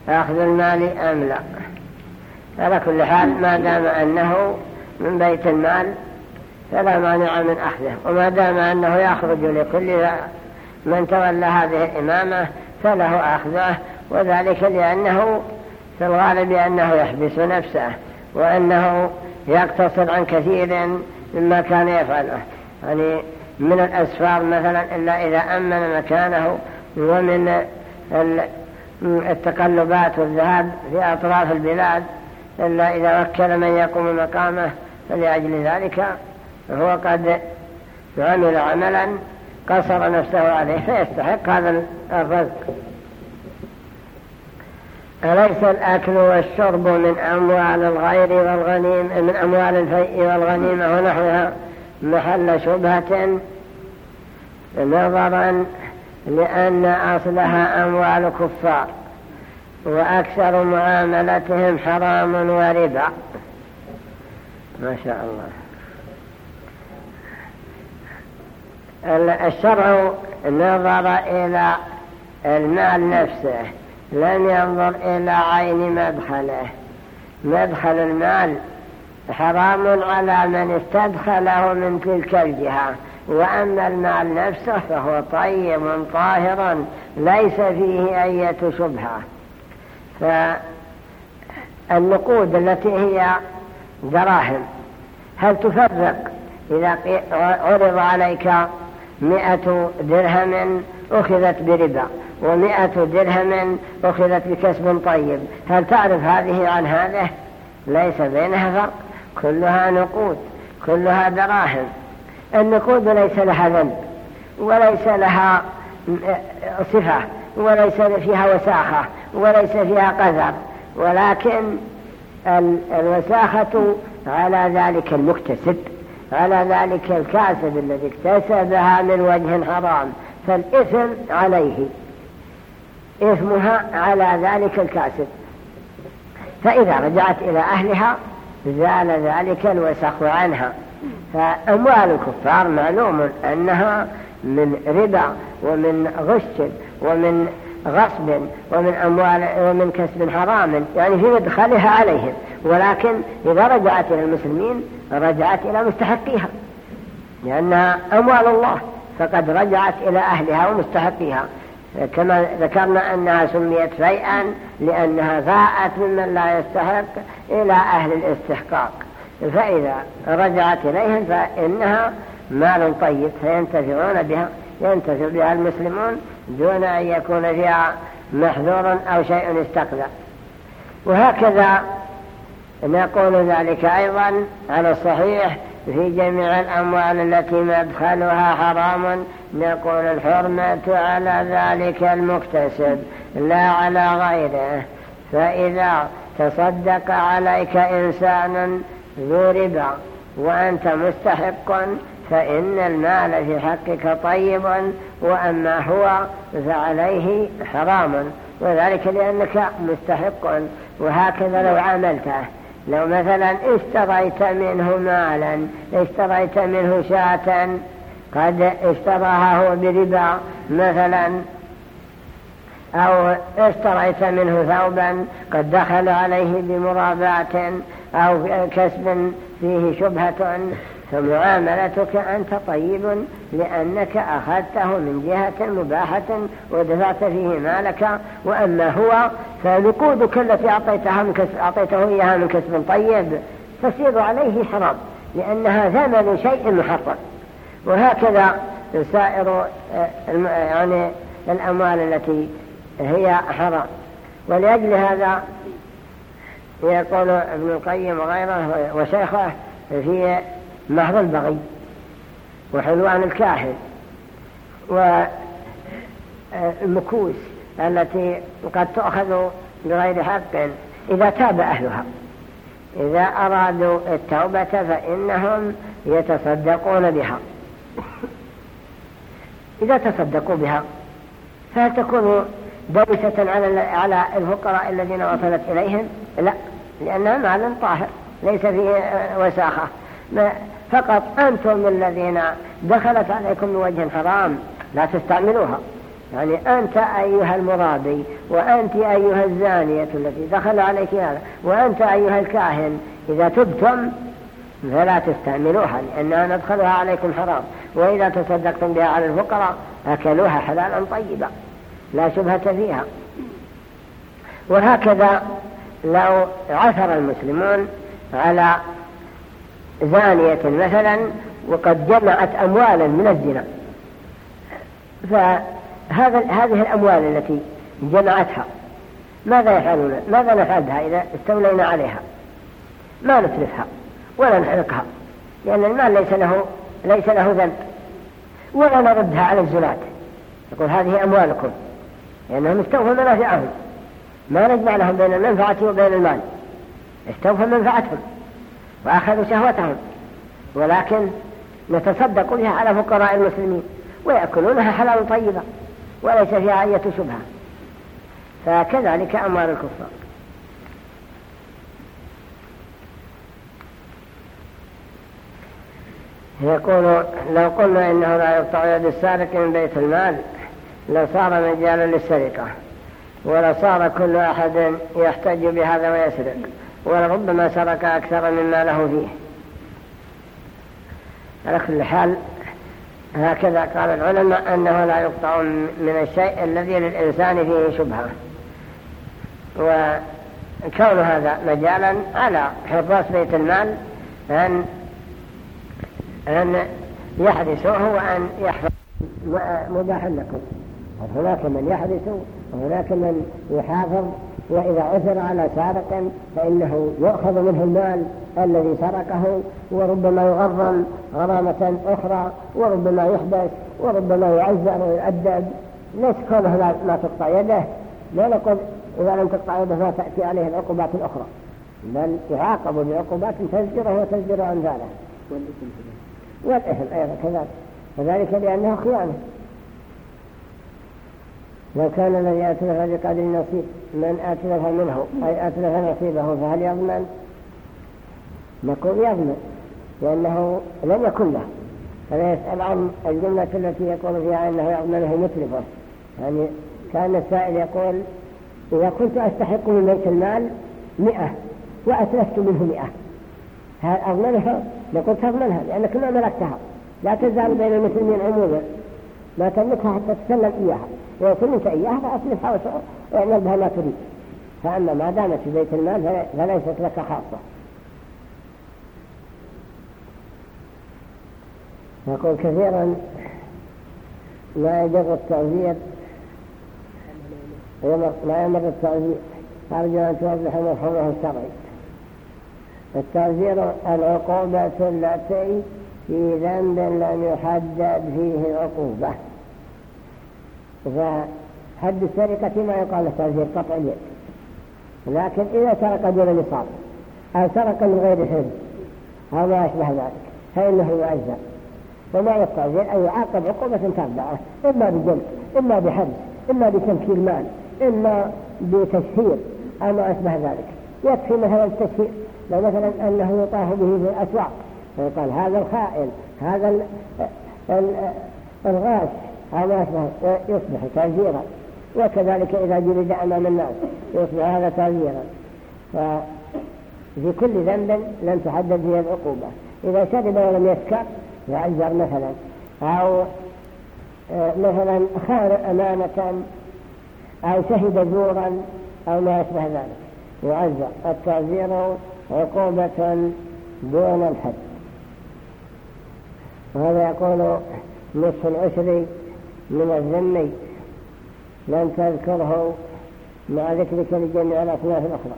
أخذ المال أم لا؟ على كل حال ما دام أنه من بيت المال فلا مانع من أخذه. وما دام أنه يخرج لكل من تولى هذه الإمامة فله أخذه وذلك لأنه في الغالب أنه يحبس نفسه وأنه يقتصر عن كثير مما كان يفعله. يعني من الأسفار مثلا إلا إذا أمن مكانه ومن التقلبات والذهاب في أطراف البلاد إلا إذا وكل من يقوم مقامه فلأجل ذلك فهو قد عمل عملا قصر نفسه عليه فيستحق هذا الرزق. أليس الأكل والشرب من أموال الغير والغنيم من أموال الفيء والغنيمة ونحوها؟ محل شبهة نظرا لأن أصلها أموال كفار وأكثر معاملتهم حرام وربا. ما شاء الله. الشرع نظر إلى المال نفسه لم ينظر إلى عين مدخله. مدخل المال حرام على من استدخله من تلك الجهة وأما المال نفسه فهو طيب طاهر ليس فيه أية شبهة. فالنقود التي هي دراهم هل تفرق؟ إذا عرض عليك مئة درهم أخذت بربا ومئة درهم أخذت بكسب طيب هل تعرف هذه عن هذه؟ ليس بينها فرق. كلها نقود كلها دراهم. النقود ليس لها ذنب وليس لها صفة وليس فيها وساخة وليس فيها قذر ولكن الوساخة على ذلك المكتسب على ذلك الكاسب الذي اكتسبها من وجه حرام. فالإثم عليه إثمها على ذلك الكاسب فإذا رجعت إلى أهلها زال ذلك الوسخ عنها. فأموال الكفار معلوم أنها من ربا ومن غش ومن غصب ومن أموال ومن كسب حرام يعني في مدخلها عليهم. ولكن إذا رجعت إلى المسلمين رجعت إلى مستحقيها. لأنها أموال الله فقد رجعت إلى أهلها ومستحقيها. كما ذكرنا أنها سميت فيئا لأنها فاءت ممن لا يستحق إلى أهل الاستحقاق. فإذا رجعت إليهم فإنها مال طيب فينتفعون بها ينتفع بها المسلمون دون أن يكون فيها محذور أو شيء استقذى وهكذا نقول ذلك أيضا على الصحيح في جميع الأموال التي مدخلها حرام نقول الحرمة على ذلك المكتسب لا على غيره. فإذا تصدق عليك إنسان ذو ربا وأنت مستحق فإن المال في حقك طيب وأما هو فعليه حرام وذلك لأنك مستحق وهكذا لو عملته. لو مثلا اشتريت منه مالا اشتريت منه شاة قد اشتراها هو بربا مثلا أو اشتريت منه ثوبا قد دخل عليه بمرابات أو كسب فيه شبهة. فمعاملتك أنت طيب لأنك أخذته من جهة مباحة ودفعت فيه مالك وأما هو فنقودك التي أعطيتها من كسب أعطيته إياها من كسب طيب. تصير عليه حرام لأنها ثمن شيء محرم. وهكذا سائر يعني الأموال التي هي حرام. ولأجل هذا يقول ابن القيم وغيره وشيخه في محض البغي وحلوان الكاهن والمكوس التي قد تؤخذ بغير حق إذا تاب أهلها. إذا أرادوا التوبة فإنهم يتصدقون بها. إذا تصدقوا بها فهل تكون دوسة على الفقراء الذين وصلت إليهم؟ لا لأنها مال طاهر ليس فيه وساخة. فقط أنتم الذين دخلت عليكم من وجه حرام لا تستعملوها. يعني أنت أيها المرابي وأنت أيها الزانية التي دخل عليك هذا وأنت أيها الكاهن. إذا تبتم فلا تستعملوها لأنها ندخلها عليكم حرام. وإذا تصدقتم بها على الفقراء أكلوها حلالا طيبا لا شبهة فيها. وهكذا لو عثر المسلمون على زانية مثلا وقد جمعت أموالا من الزنا. فهذا هذه الأموال التي جمعتها ماذا يفعلون؟ ماذا نفعل بها إذا استولينا عليها؟ ما نتلفها ولا نحرقها لأن المال ليس له ليس له ذنب ولا نردها على الزناة. يقول هذه أموالكم لأنهم استوفوا منافعهم. ما نجمع لهم بين المنفعة وبين المال استوفوا منفعتهم. وأخذوا شهوتهم. ولكن نتصدق بها على فقراء المسلمين ويأكلونها حلال طيبة وليس فيها أية شبهة. فكذلك أموال الكفار. يقول لو قلنا إنه لا يقطع يد السارق من بيت المال لصار مجالا للسرقة ولصار كل أحد يحتج بهذا ويسرق. ولربما سرق أكثر مما له فيه. على كل حال هكذا قال العلماء أنه لا يقطع من الشيء الذي للإنسان فيه شبهة. وكون هذا مجالا على حراس بيت المال أن, أن يحدثوه وأن يحفظ مباح لكم. هناك من يحدث وهناك من يحافظ وإذا عثر على سارق فإنه يؤخذ منه المال الذي سرقه وربما يغرم غرامة أخرى وربما يحبس وربما يعزر ويؤدب. ليس كونه ما تقطع يده. لا نقول إذا لم تقطع يده ما تأتي عليه العقوبات الأخرى. بل يعاقب بعقوبات تزجره وتزجر عن ذلك. والإثم أيضا كذلك. وذلك لأنه خيانة. لو كان الذي أتلف بقدر النصيب من أتلف منه أي أتلف نصيبه فهل يضمن؟ نقول يضمن لأنه لم يكن له. فلا يسأل عن الجملة التي يقول فيها أنه يضمنه متلفه يعني كان السائل يقول إذا كنت أستحق من بيت المال مئة وأتلفت منه مئة. هل أضمنها؟ نقول تضمنها لأنك ما ملكتها. لا تزال بين المسلمين عموما. لا تملكها حتى تسلم إياها. سلمت إياها فأصلحها واعمل بها ما تريد. فأما ما دامت في بيت المال فليست لك خاصة. يقول كثيرا لا يجر التعذير لا يمر التعذير أرجو أن توضح مفهومه الشرعي. التعذير العقوبة التي في ذنب لم يحدد فيه العقوبة. فحد السرقة ما يقال تعذير قطع اليد لكن إذا سرق دون نصاب أو سرق من غير حرز أو ما أشبه ذلك فإنه يعزى ومعنى التعزير أن يعاقب عقوبة تابعة إما بجلد إما بحبس إما بتمكين مال إما بتشهير أو ما أشبه ذلك. يكفي مثلا التشهير لو مثلا أنه يطاف به في الأسواق ويقال هذا الخائن هذا الغاش أشبه يصبح تعزيرا وكذلك إذا جلد أمام الناس يصبح هذا تعزيرا ففي كل ذنب لم تحدد فيه العقوبة. إذا شرب ولم يسكر يعذر مثلا. أو آه، مثلا خان أمانة أو شهد زورا أو ما يشبه ذلك. يعذر التعذير عقوبة دون الحد. وهذا يقول نصف العشر من الذمي لم تذكره مع ذكرك لجميع الأصناف الأخرى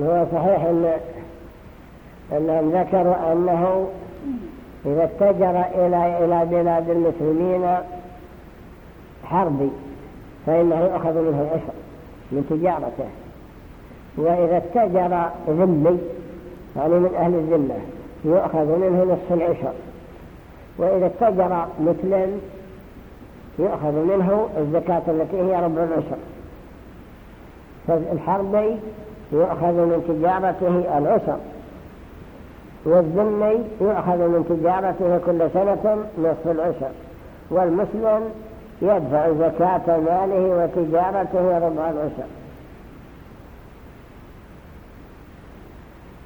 هو صحيح أن أنهم ذكروا أنه إذا اتجر إلى إلى بلاد المسلمين حربي فإنه يؤخذ منه العشر من تجارته. وإذا اتجر ذمي يعني من أهل الذمة يؤخذ منه نصف العشر. وإذا اتجر مسلم يؤخذ منه الزكاة التي هي ربع العشر. فالحربي يؤخذ من تجارته العشر. والذمي يؤخذ من تجارته كل سنة نصف العشر. والمسلم يدفع زكاة ماله وتجارته ربع العشر.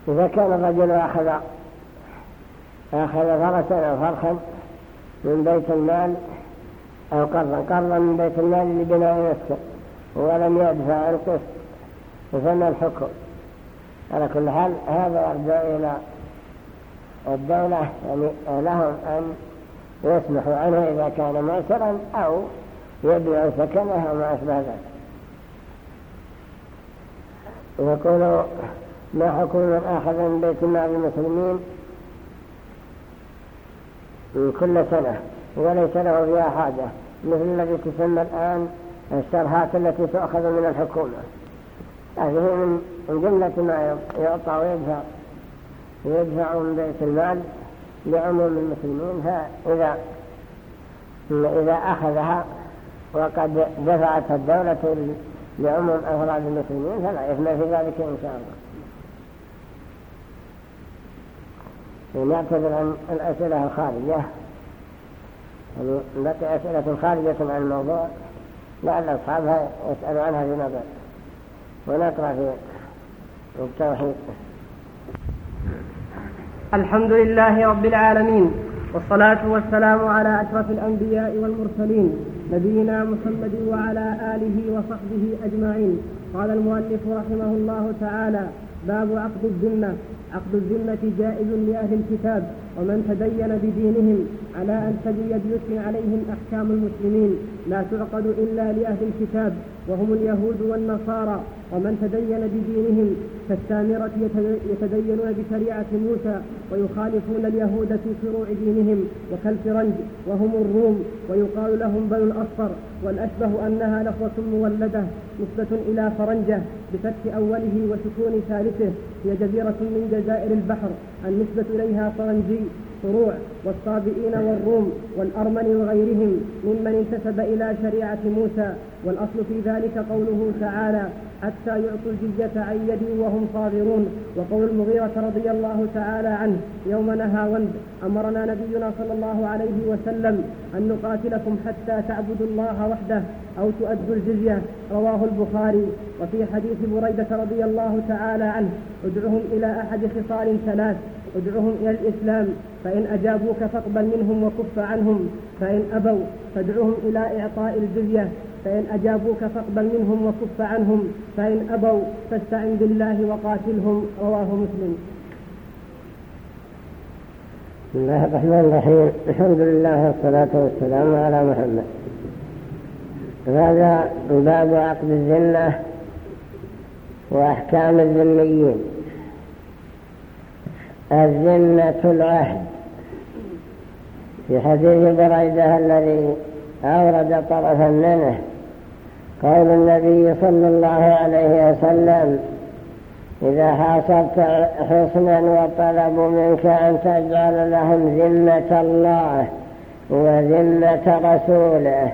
إذا كان الرجل أخذ أخذ فرسا أو فرخا من بيت المال أو قرضا قرضا من بيت المال لبناء نفسه ولم يدفع القسط فسمى الحكم. على كل حال هذا يرجع إلى الدولة يعني لهم أن يسمحوا عنه إذا كان معسرا أو يبيع سكنه وما أشبه ذلك. يقول ما حكم من أخذ من بيت مال المسلمين كل سنة وليس له فيها حاجة. مثل الذي تسمى الآن الشرهات التي تؤخذ من الحكومة. هذه من جملة ما يعطى ويدفع يدفع من بيت المال لعموم المسلمين فإذا إذا أخذها وقد دفعت الدولة لعموم أفراد المسلمين فلا إثم في ذلك إن شاء الله. نعتذر عن الأسئلة الخارجة يعني بقي أسئلة خارجة عن الموضوع لعل أصحابها يسألوا عنها فيما بعد. ونقرأ في التوحيد. الحمد لله رب العالمين والصلاة والسلام على أشرف الأنبياء والمرسلين نبينا محمد وعلى آله وصحبه أجمعين. قال المؤلف رحمه الله تعالى باب عقد الذمة. عقد الذمة جائز لأهل الكتاب ومن تدين بدينهم على أن تجري بيسر عليهم أحكام المسلمين لا تعقد إلا لأهل الكتاب وهم اليهود والنصارى ومن تدين بدينهم كالسامرة يتدينون بشريعة موسى ويخالفون اليهود في فروع دينهم وكالفرنج وهم الروم ويقال لهم بنو الأصفر والأشبه أنها لفظة مولدة نسبة إلى فرنجة بفتح أوله وسكون ثالثه هي جزيرة من جزائر البحر النسبة إليها فرنجي فروع والصابئين والروم والأرمن وغيرهم ممن انتسب إلى شريعة موسى والأصل في ذلك قوله تعالى حتى يعطوا الجزية عن يد وهم صاغرون. وقول المغيرة رضي الله تعالى عنه يوم نهى وند أمرنا نبينا صلى الله عليه وسلم أن نقاتلكم حتى تعبدوا الله وحده أو تؤدوا الجزية. رواه البخاري. وفي حديث بريدة رضي الله تعالى عنه ادعهم إلى أحد خصال ثلاث ادعهم إلى الإسلام فإن أجابوك فاقبل منهم وكف عنهم فإن أبوا فادعهم إلى إعطاء الجزية. فإن أجابوك فاقبل منهم وكف عنهم فإن أبوا فاستعن بالله وقاتلهم. رواه مسلم. بسم الله الرحمن الرحيم. الحمد لله والصلاة والسلام على محمد. هذا باب عقد الذمة وأحكام الذميين الذمة العهد. في حديث بريدة الذي أورد طرفا منه قول النبي صلى الله عليه وسلم إذا حاصرت حسنا وطلبوا منك أن تجعل لهم ذمة الله وذمة رسوله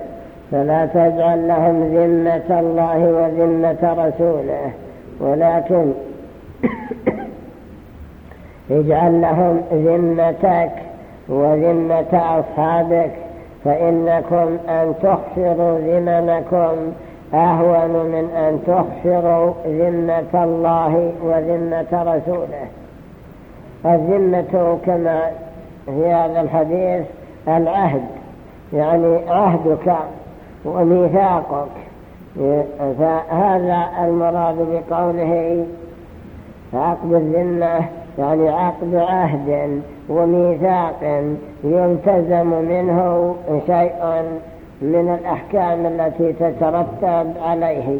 فلا تجعل لهم ذمة الله وذمة رسوله ولكن اجعل لهم ذمتك وذمة أصحابك فإنكم أن تخسروا ذممكم أهون من أن تخسروا ذمة الله وذمة رسوله. الذمة كما في هذا الحديث العهد يعني عهدك وميثاقك. فهذا المراد بقوله عقد الذمة يعني عقد عهد وميثاق يلتزم منه شيء من الأحكام التي تترتب عليه.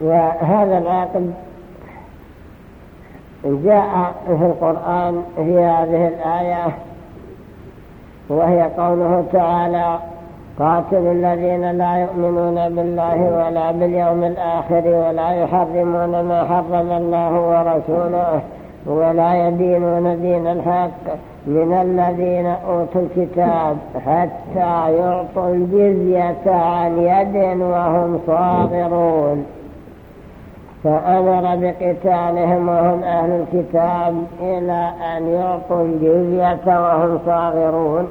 وهذا العقد جاء في القرآن في هذه الآية وهي قوله تعالى قاتلوا الذين لا يؤمنون بالله ولا باليوم الآخر ولا يحرمون ما حرم الله ورسوله ولا يدينون دين الحق. من الذين أوتوا الكتاب حتى يعطوا الجزية عن يد وهم صاغرون. فأمر بقتالهم وهم أهل الكتاب إلى أن يعطوا الجزية وهم صاغرون.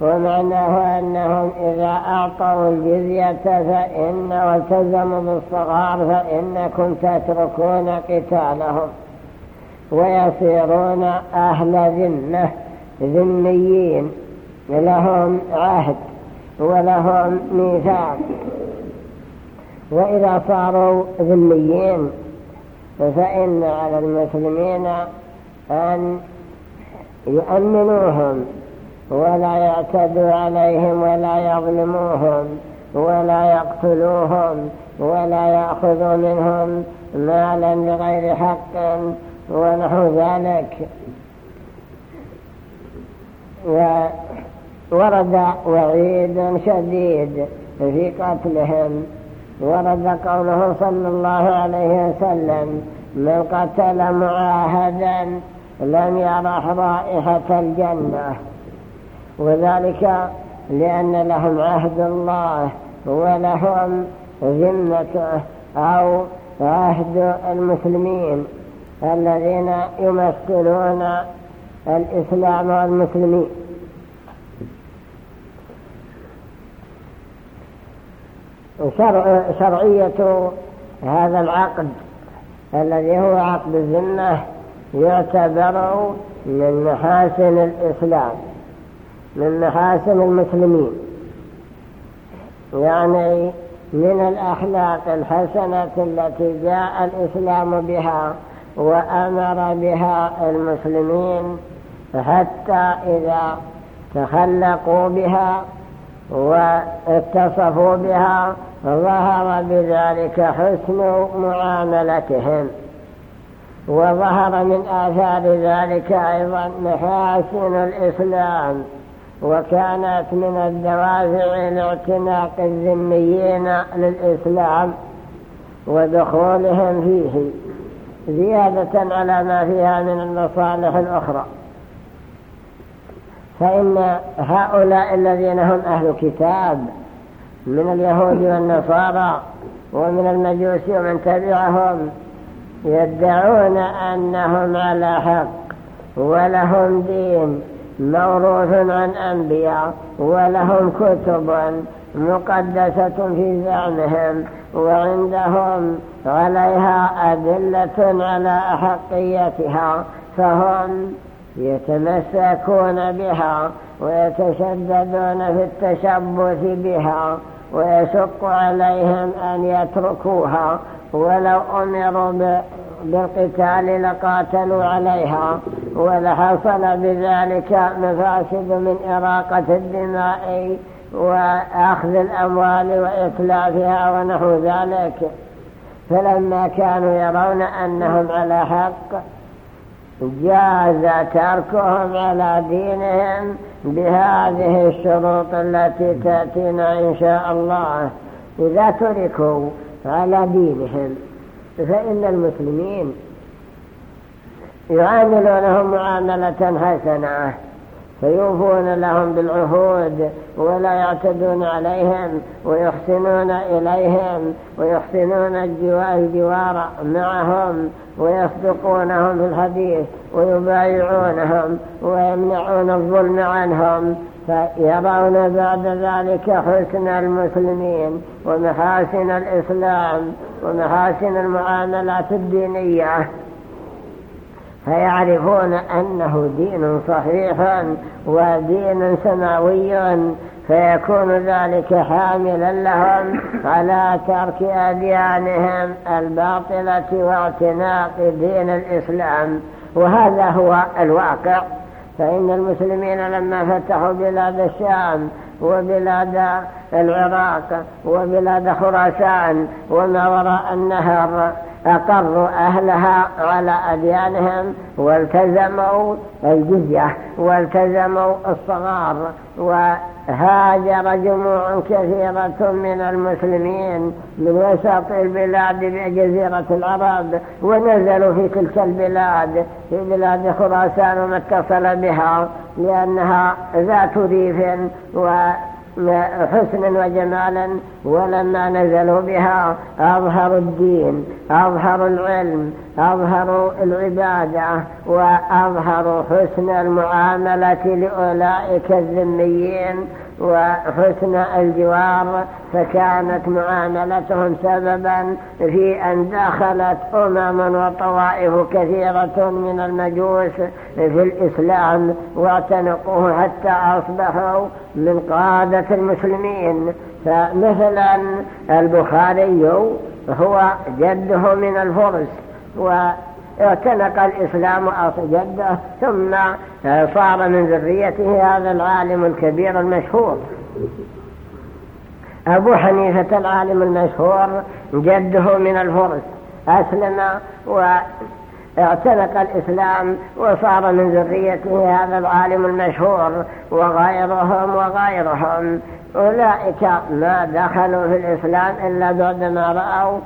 ومعناه أنهم إذا أعطوا الجزية فإن والتزموا بالصغار فإنكم تتركون قتالهم. ويصيرون أهل ذمة ذميين. لهم عهد ولهم ميثاق وإذا صاروا ذميين فإن على المسلمين أن يؤمنوهم ولا يعتدوا عليهم ولا يظلموهم ولا يقتلوهم ولا يأخذوا منهم مالا بغير حق. ونحو ذلك. ورد وعيد شديد في قتلهم. ورد قوله صلى الله عليه وسلم من قتل معاهدا لم يرح رائحة الجنة وذلك لأن لهم عهد الله ولهم ذمته أو عهد المسلمين. الذين يمثلون الإسلام والمسلمين. شرعية هذا العقد الذي هو عقد الذمة يعتبر من محاسن الإسلام من محاسن المسلمين. يعني من الأخلاق الحسنة التي جاء الإسلام بها وأمر بها المسلمين حتى إذا تخلقوا بها واتصفوا بها ظهر بذلك حسن معاملتهم. وظهر من آثار ذلك أيضا محاسن الإسلام وكانت من الدوافع لاعتناق الذميين للإسلام ودخولهم فيه. زيادة على ما فيها من المصالح الأخرى. فإن هؤلاء الذين هم أهل كتاب من اليهود والنصارى ومن المجوس ومن تبعهم يدعون أنهم على حق ولهم دين. موروث عن أنبياء ولهم كتب مقدسة في زعمهم وعندهم عليها أدلة على أحقيتها فهم يتمسكون بها ويتشددون في التشبث بها ويشق عليهم أن يتركوها ولو أمروا بالقتال لقاتلوا عليها ولحصل بذلك مفاسد من إراقة الدماء وأخذ الأموال وإتلافها ونحو ذلك. فلما كانوا يرون أنهم على حق جاز تركهم على دينهم بهذه الشروط التي تأتينا إن شاء الله. إذا تركوا على دينهم. فإن المسلمين يعاملونهم معاملة حسنة فيوفون لهم بالعهود ولا يعتدون عليهم ويحسنون إليهم ويحسنون الجوار معهم ويصدقونهم في الحديث ويبايعونهم ويمنعون الظلم عنهم فيرون بعد ذلك حسن المسلمين ومحاسن الإسلام ومحاسن المعاملات الدينية فيعرفون أنه دين صحيح ودين سماوي فيكون ذلك حاملا لهم على ترك أديانهم الباطلة واعتناق دين الإسلام. وهذا هو الواقع. فإن المسلمين لما فتحوا بلاد الشام وبلاد العراق وبلاد خراسان وما وراء النهر. أقروا أهلها على أديانهم والتزموا الجزية والتزموا الصغار وهاجر جموع كثيرة من المسلمين من وسط البلاد بجزيرة العرب ونزلوا في تلك البلاد في بلاد خراسان وما اتصل بها لأنها ذات ريف و حسنا وجمالا ولما نزلوا بها أظهروا الدين أظهروا العلم أظهروا العبادة وأظهروا حسن المعاملة لأولئك الذميين. وحسن الجوار فكانت معاملتهم سببا في أن دخلت أمم وطوائف كثيرة من المجوس في الإسلام واعتنقوه حتى أصبحوا من قادة المسلمين. فمثلا البخاري هو جده من الفرس واعتنق الإسلام أصل جده ثم صار من ذريته هذا العالم الكبير المشهور. أبو حنيفة العالم المشهور جده من الفرس أسلم واعتنق الإسلام وصار من ذريته هذا العالم المشهور وغيرهم وغيرهم. أولئك ما دخلوا في الإسلام إلا بعدما رأوا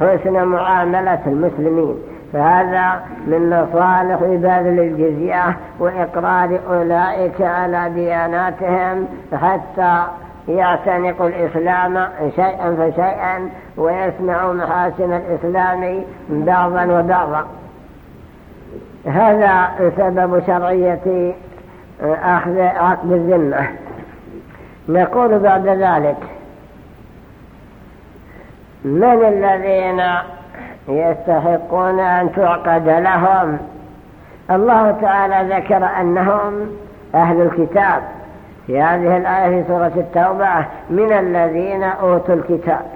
حسن معاملة المسلمين. فهذا من مصالح بذل الجزية وإقرار أولئك على دياناتهم حتى يعتنق الإسلام شيئا فشيئا ويسمع محاسن الإسلام بعضا وبعضا. هذا سبب شرعية أخذ عقد الذمة. نقول بعد ذلك من الذين يستحقون أن تعقد لهم. الله تعالى ذكر أنهم أهل الكتاب. في هذه الآية في سورة التوبة من الذين أوتوا الكتاب.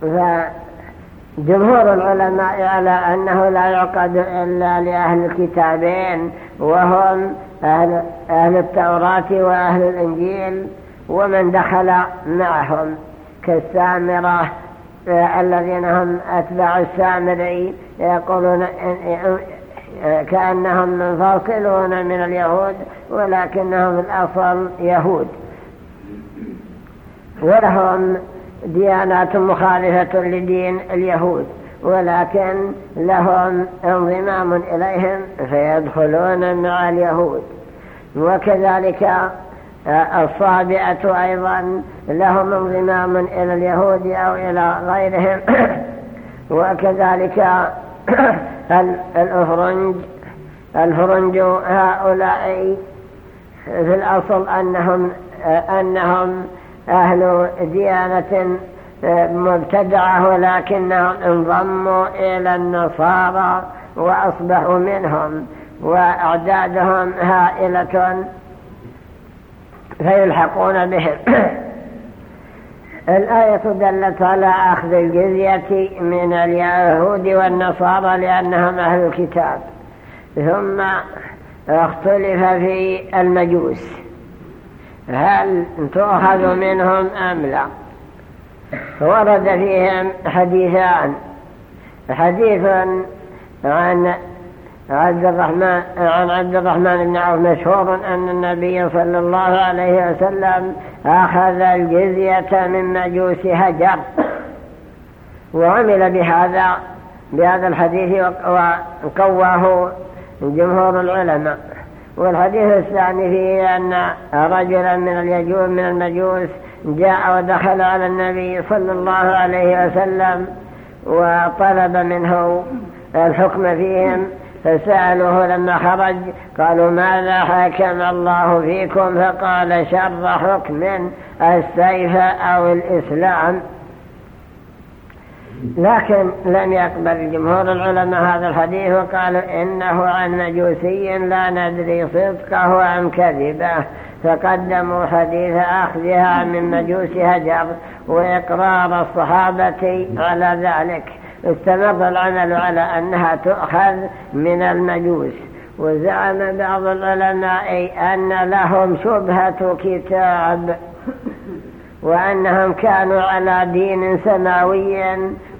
فجمهور العلماء على أنه لا يعقد إلا لأهل الكتابين وهم أهل, أهل التوراة وأهل الإنجيل ومن دخل معهم كالسامرة الذين هم أتباع السامري يقولون كأنهم منفصلون من اليهود ولكنهم الأصل يهود. ولهم ديانات مخالفة لدين اليهود ولكن لهم انضمام إليهم فيدخلون مع اليهود. وكذلك الصابئة أيضا لهم انضمام إلى اليهود أو إلى غيرهم. وكذلك الأفرنج الفرنج هؤلاء في الأصل أنهم, أنهم أهل ديانة مبتدعة ولكنهم انضموا إلى النصارى وأصبحوا منهم وأعدادهم هائلة فيلحقون بهم. الآية دلت على أخذ الجزية من اليهود والنصارى لأنهم أهل الكتاب. ثم اختلف في المجوس. هل تؤخذ منهم أم لا؟ ورد فيهم حديثان. حديث عن عبد الرحمن عن عبد الرحمن بن عوف مشهور أن النبي صلى الله عليه وسلم أخذ الجزية من مجوس هجر وعمل بهذا بهذا الحديث وقواه جمهور العلماء. والحديث الثاني فيه أن رجلا من اليجوز من المجوس جاء ودخل على النبي صلى الله عليه وسلم وطلب منه الحكم فيهم. فسألوه لما خرج قالوا ماذا حكم الله فيكم؟ فقال شر حكم السيف أو الإسلام. لكن لم يقبل جمهور العلماء هذا الحديث وقالوا إنه عن مجوسي لا ندري صدقه أم كذبه. فقدموا حديث أخذها من مجوس هجر وإقرار الصحابة على ذلك. استمر العمل على أنها تؤخذ من المجوس وزعم بعض العلماء أن لهم شبهة كتاب وأنهم كانوا على دين سماوي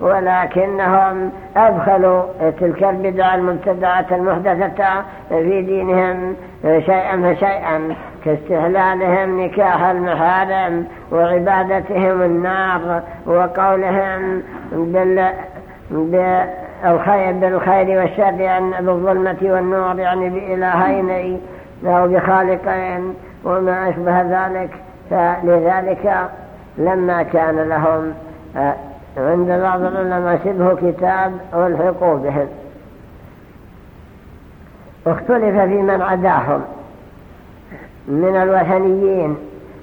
ولكنهم أدخلوا تلك البدع المبتدعة المحدثة في دينهم شيئا فشيئا كاستهلالهم نكاح المحارم وعبادتهم النار وقولهم بال بالخير بالخير والشر يعني بالظلمة والنور يعني بإلهين أو بخالقين وما أشبه ذلك. فلذلك لما كان لهم آه، عند بعض العلماء شبه كتاب والحقوا بهم. اختلف في من عداهم. من الوثنيين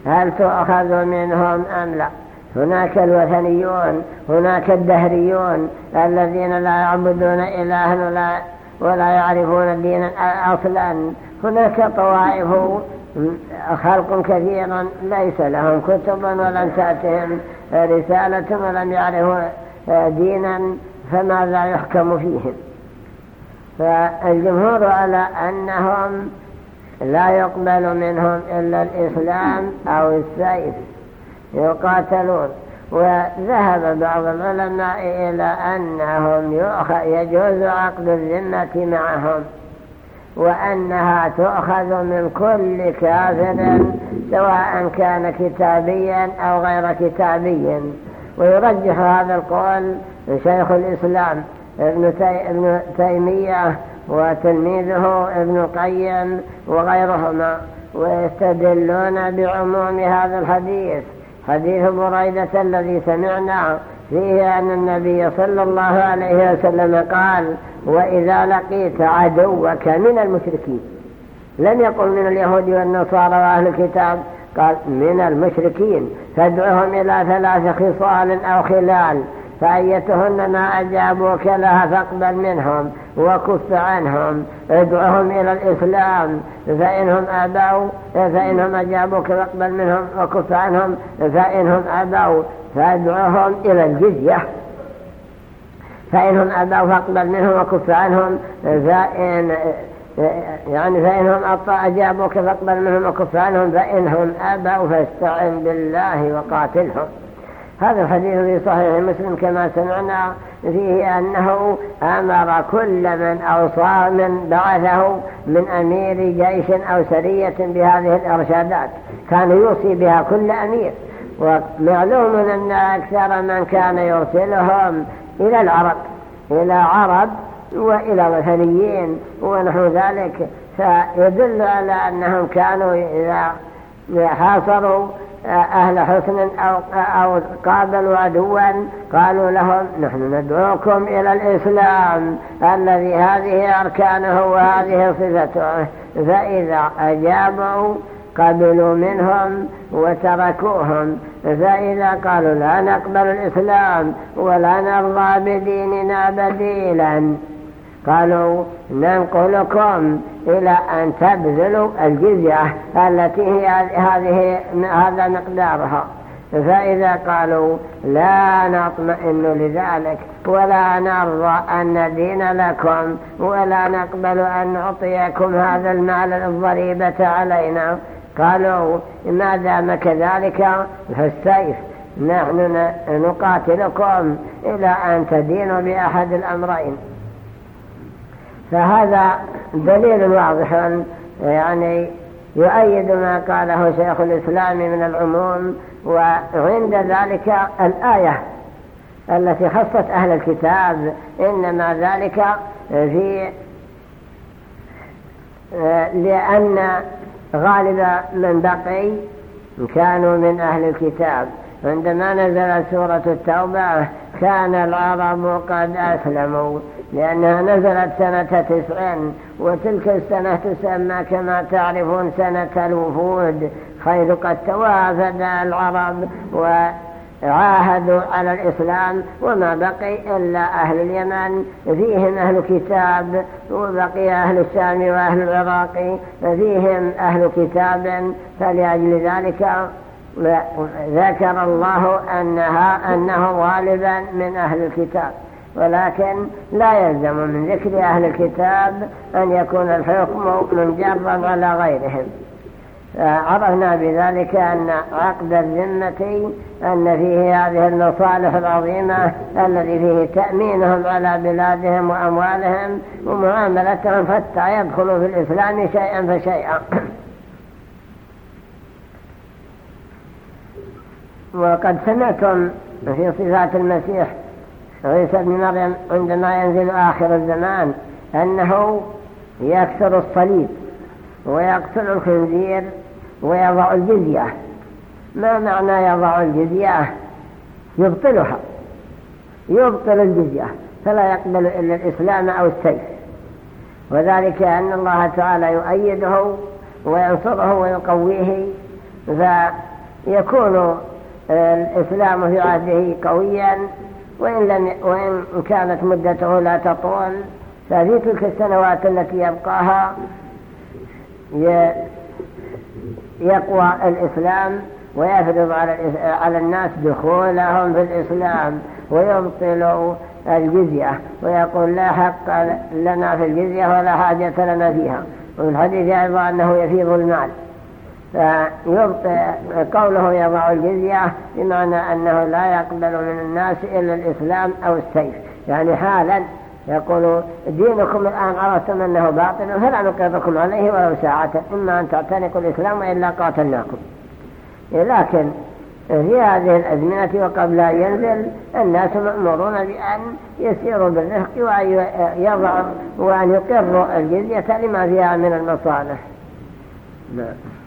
هل تؤخذ منهم أم لا؟ هناك الوثنيون هناك الدهريون الذين لا يعبدون إلها ولا, ولا يعرفون دينا أصلا. هناك طوائف خلق كثيرا ليس لهم كتب ولم تأتهم رسالة ولم يعرفوا دينا فماذا يحكم فيهم؟ فالجمهور على أنهم لا يقبل منهم إلا الإسلام أو السيف. يقاتلون. وذهب بعض العلماء إلى أنهم يجوز عقد الذمة معهم وأنها تؤخذ من كل كافر سواء كان كتابيا أو غير كتابي ويرجح هذا القول شيخ الإسلام ابن, تيمية وتلميذه ابن قيم وغيرهما ويستدلون بعموم هذا الحديث. حديث بريدة الذي سمعنا فيه أن النبي صلى الله عليه وسلم قال وإذا لقيت عدوك من المشركين لم يقل من اليهود والنصارى وأهل الكتاب قال من المشركين فادعهم إلى ثلاث خصال أو خلال فأيتهن ما أجابوك لها فاقبل منهم وكف عنهم ادعهم إلى الإسلام فإنهم أبوا فإنهم أجابوك فاقبل منهم وكف عنهم فإنهم أبوا فادعهم إلى الجزية. فإنهم أبوا فاقبل منهم وكف عنهم فإن يعني فإنهم أجابوك فاقبل منهم وكف عنهم فإنهم أبوا فاستعن بالله وقاتلهم. هذا الحديث في صحيح مسلم كما سمعنا. فيه أنه أمر كل من أوصى من بعثه من أمير جيش أو سرية بهذه الإرشادات. كان يوصي بها كل أمير. ومعلوم أن أكثر من كان يرسلهم إلى العرب إلى عرب وإلى وثنيين ونحو ذلك. فيدل على أنهم كانوا إذا حاصروا أهل حسن أو, أو قابلوا عدوا قالوا لهم نحن ندعوكم إلى الإسلام الذي هذه أركانه وهذه صفته. فإذا أجابوا قبلوا منهم وتركوهم. فإذا قالوا لا نقبل الإسلام ولا نرضى بديننا بديلا. قالوا ننقلكم إلى أن تبذلوا الجزية التي هي هذه هذا مقدارها. فإذا قالوا لا نطمئن لذلك ولا نرضى أن ندين لكم ولا نقبل أن نعطيكم هذا المال الضريبة علينا. قالوا ما دام كذلك فالسيف نحن نقاتلكم إلى أن تدينوا بأحد الأمرين. فهذا دليل واضح يعني يؤيد ما قاله شيخ الإسلام من العموم وعند ذلك الآية التي خصت أهل الكتاب إنما ذلك في لأن غالب من بقي كانوا من أهل الكتاب. عندما نزلت سورة التوبة كان العرب قد أسلموا. لأنها نزلت سنة تسع وتلك السنة تسمى كما تعرفون سنة الوفود حيث قد توافد العرب وعاهدوا على الإسلام وما بقي إلا أهل اليمن فيهم أهل كتاب وبقي أهل الشام وأهل العراق فيهم أهل كتاب فلأجل ذلك ذكر الله أنها أنه غالبا من أهل الكتاب. ولكن لا يلزم من ذكر أهل الكتاب أن يكون الحكم منجرا على غيرهم. عرفنا بذلك أن عقد الذمة أن فيه هذه المصالح العظيمة الذي فيه تأمينهم على بلادهم وأموالهم ومعاملتهم حتى يدخلوا في الإسلام شيئا فشيئا. وقد سمعتم في صفات المسيح عيسى بن مريم عندما ينزل آخر الزمان أنه يكسر الصليب ويقتل الخنزير ويضع الجزية. ما معنى يضع الجزية؟ يبطلها. يبطل الجزية فلا يقبل إلا الإسلام أو السيف. وذلك أن الله تعالى يؤيده وينصره ويقويه فيكون الإسلام في عهده قويا وإن, لم وإن كانت مدته لا تطول ففي تلك السنوات التي يبقاها يقوى الإسلام ويفرض على الناس دخولهم في الإسلام ويبطل الجزية ويقول لا حق لنا في الجزية ولا حاجة لنا فيها. وفي الحديث أنه يفيض المال. قوله يضع الجزية بمعنى أنه لا يقبل من الناس إلا الإسلام أو السيف. يعني حالا يقول دينكم الآن عرفتم أنه باطل فلا نقركم عليه ولو ساعة إما أن تعتنقوا الإسلام وإلا قاتلناكم. لكن في هذه الأزمنة وقبل أن ينزل الناس مأمورون بأن يسيروا بالرفق وأن يضعوا وأن يقروا الجزية لما فيها من المصالح. نعم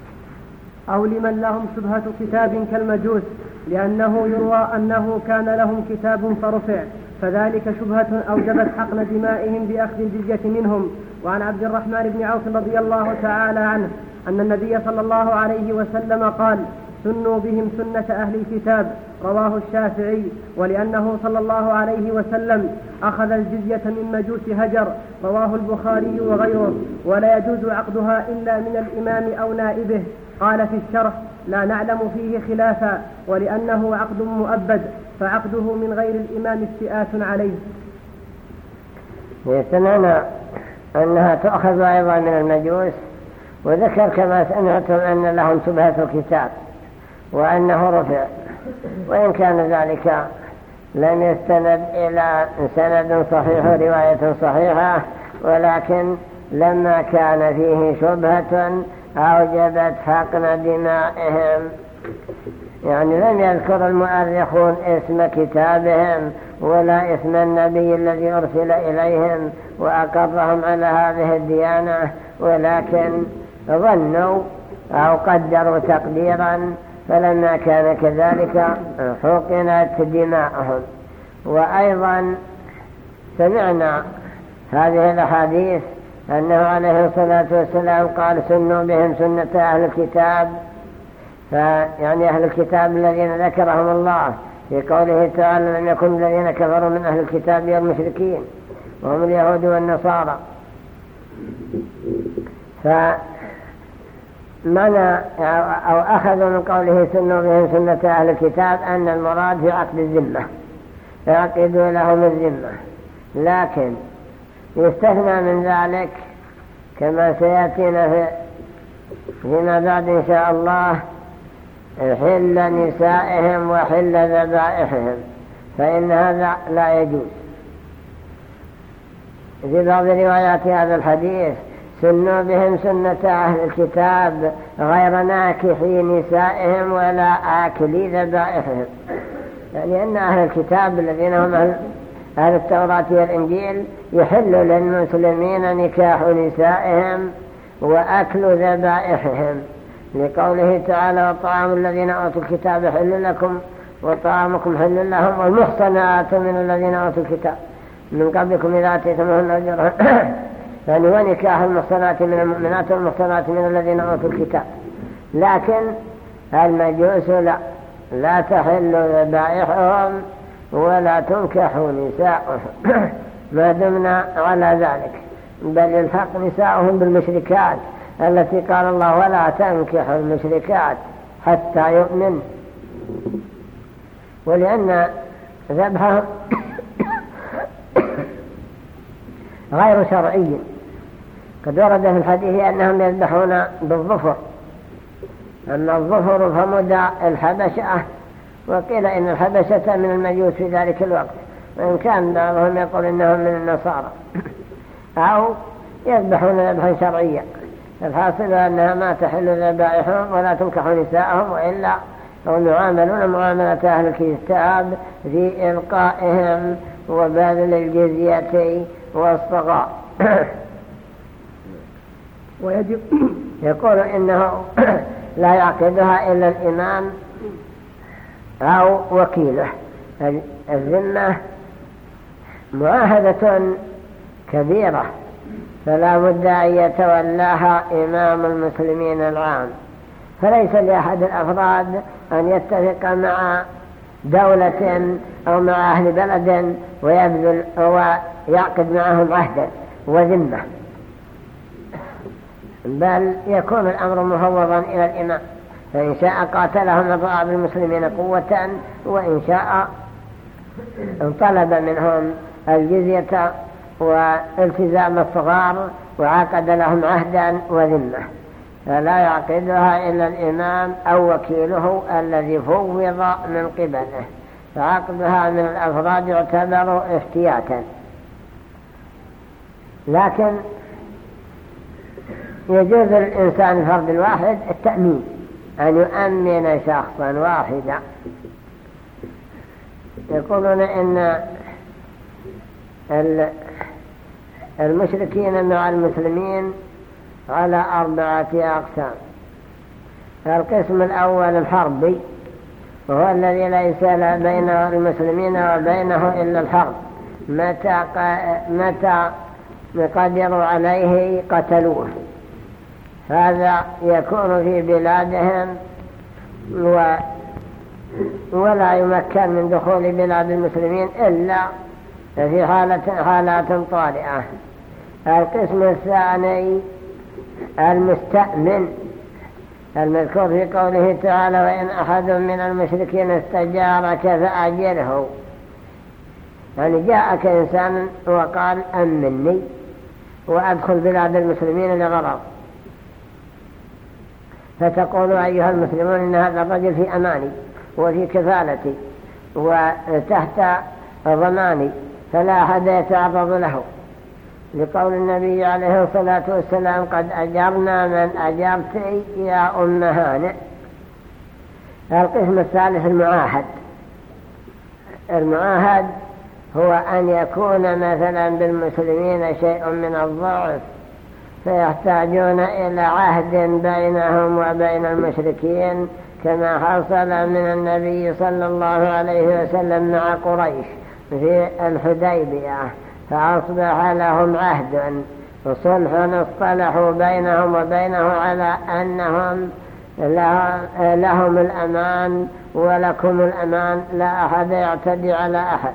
أو لمن لهم شبهة كتاب كالمجوس لأنه يروى أنه كان لهم كتاب فرفع فذلك شبهة أوجبت حقن دمائهم بأخذ الجزية منهم. وعن عبد الرحمن بن عوف رضي الله تعالى عنه أن النبي صلى الله عليه وسلم قال سنوا بهم سنة أهل الكتاب رواه الشافعي ولأنه صلى الله عليه وسلم أخذ الجزية من مجوس هجر رواه البخاري وغيره ولا يجوز عقدها إلا من الإمام أو نائبه. قال في الشرح لا نعلم فيه خلافا ولأنه عقد مؤبد فعقده من غير الإمام استئاس عليه. سمعنا أنها تؤخذ أيضا من المجوس وذكر كما سمعتم أن لهم شبهة الكتاب وأنه رفع وإن كان ذلك لم يستند إلى سند صحيح رواية صحيحة ولكن لما كان فيه شبهة أوجبت حقن دمائهم يعني لم يذكر المؤرخون اسم كتابهم ولا اسم النبي الذي أرسل إليهم وأقرهم على هذه الديانة ولكن ظنوا أو قدروا تقديرا فلما كان كذلك حقنت دماءهم. وأيضا سمعنا هذه الأحاديث أنه عليه الصلاة والسلام قال سنوا بهم سنة أهل الكتاب. فيعني أهل الكتاب الذين ذكرهم الله. في قوله تعالى لم يكن الذين كفروا من أهل الكتاب والمشركين وهم اليهود والنصارى. فمنع أو أخذوا من قوله سنوا بهم سنة أهل الكتاب أن المراد في عقد الذمة يعقدوا لهم الذمة. لكن يستثنى من ذلك كما سيأتينا في فيما بعد إن شاء الله حل نسائهم وحل ذبائحهم فإن هذا لا يجوز. في بعض روايات هذا الحديث سنوا بهم سنة أهل الكتاب غير ناكحي نسائهم ولا آكلي ذبائحهم. يعني أن أهل الكتاب الذين هم أهل التوراة والإنجيل يحل للمسلمين نكاح نسائهم وأكل ذبائحهم. لقوله تعالى وطعام الذين أوتوا الكتاب حل لكم وطعامكم حل لهم والمحصنات من الذين أوتوا الكتاب. من قبلكم إذا أتيتمهن أجرها يعني ونكاح المحصنات من المؤمنات والمحصنات من الذين أوتوا الكتاب. لكن المجوس لا. لا تحل ذبائحهم ولا تنكح نساؤهم ما دمنا على ذلك. بل الحق نساؤهم بالمشركات التي قال الله ولا تنكح المشركات حتى يؤمن. ولأن ذبحهم غير شرعي. قد ورد في الحديث أنهم يذبحون بالظفر. أن الظفر فمدى الحبشة. وقيل إن الحبشة من المجوس في ذلك الوقت وإن كان بعضهم يقول إنهم من النصارى. أو يذبحون ذبحا شرعيا. الحاصل أنها ما تحل ذبائحهم ولا تنكح نساءهم وإلا هم يعاملون معاملة أهل الكتاب في إلقائهم وبذل الجزية والصغاء. ويجب يقول إنه لا يعقدها إلا الإمام أو وكيلة. الذمة معاهدة كبيرة فلا بد أن يتولاها إمام المسلمين العام فليس لأحد الأفراد أن يتفق مع دولة أو مع أهل بلد ويبذل ويعقد معهم عهدا وذمة. بل يكون الأمر مفوضا إلى الإمام. فإن شاء قاتلهم أضرع بالمسلمين قوة وإن شاء طلب منهم الجزية والتزام الصغار وعقد لهم عهدا وذمة. فلا يعقدها إلا الإمام أو وكيله الذي فوض من قبله. فعقدها من الأفراد يعتبر احتياطا لكن يجوز للإنسان الفرد الواحد التأمين. أن يؤمن شخصا واحدا. يقولون إن المشركين مع المسلمين على أربعة أقسام. القسم الأول الحربي وهو الذي ليس بين المسلمين وبينه إلا الحرب. متى, متى قدروا عليه قتلوه. هذا يكون في بلادهم و ولا يمكن من دخول بلاد المسلمين إلا في حالة حالات طارئة. القسم الثاني المستأمن المذكور في قوله تعالى وإن أحد من المشركين استجارك فأجره. يعني جاءك إنسان وقال أمني وأدخل بلاد المسلمين لغرض. فتقول أيها المسلمون إن هذا الرجل في أماني وفي كفالتي وتحت ضماني فلا أحد يتعرض له. لقول النبي عليه الصلاة والسلام قد أجرنا من أجرت يا أم هانئ. القسم الثالث المعاهد. المعاهد هو أن يكون مثلا بالمسلمين شيء من الضعف فيحتاجون إلى عهد بينهم وبين المشركين كما حصل من النبي صلى الله عليه وسلم مع قريش في الحديبية فأصبح لهم عهد. وصلح اصطلحوا بينهم وبينه على أنهم لهم الأمان ولكم الأمان لا أحد يعتدي على أحد.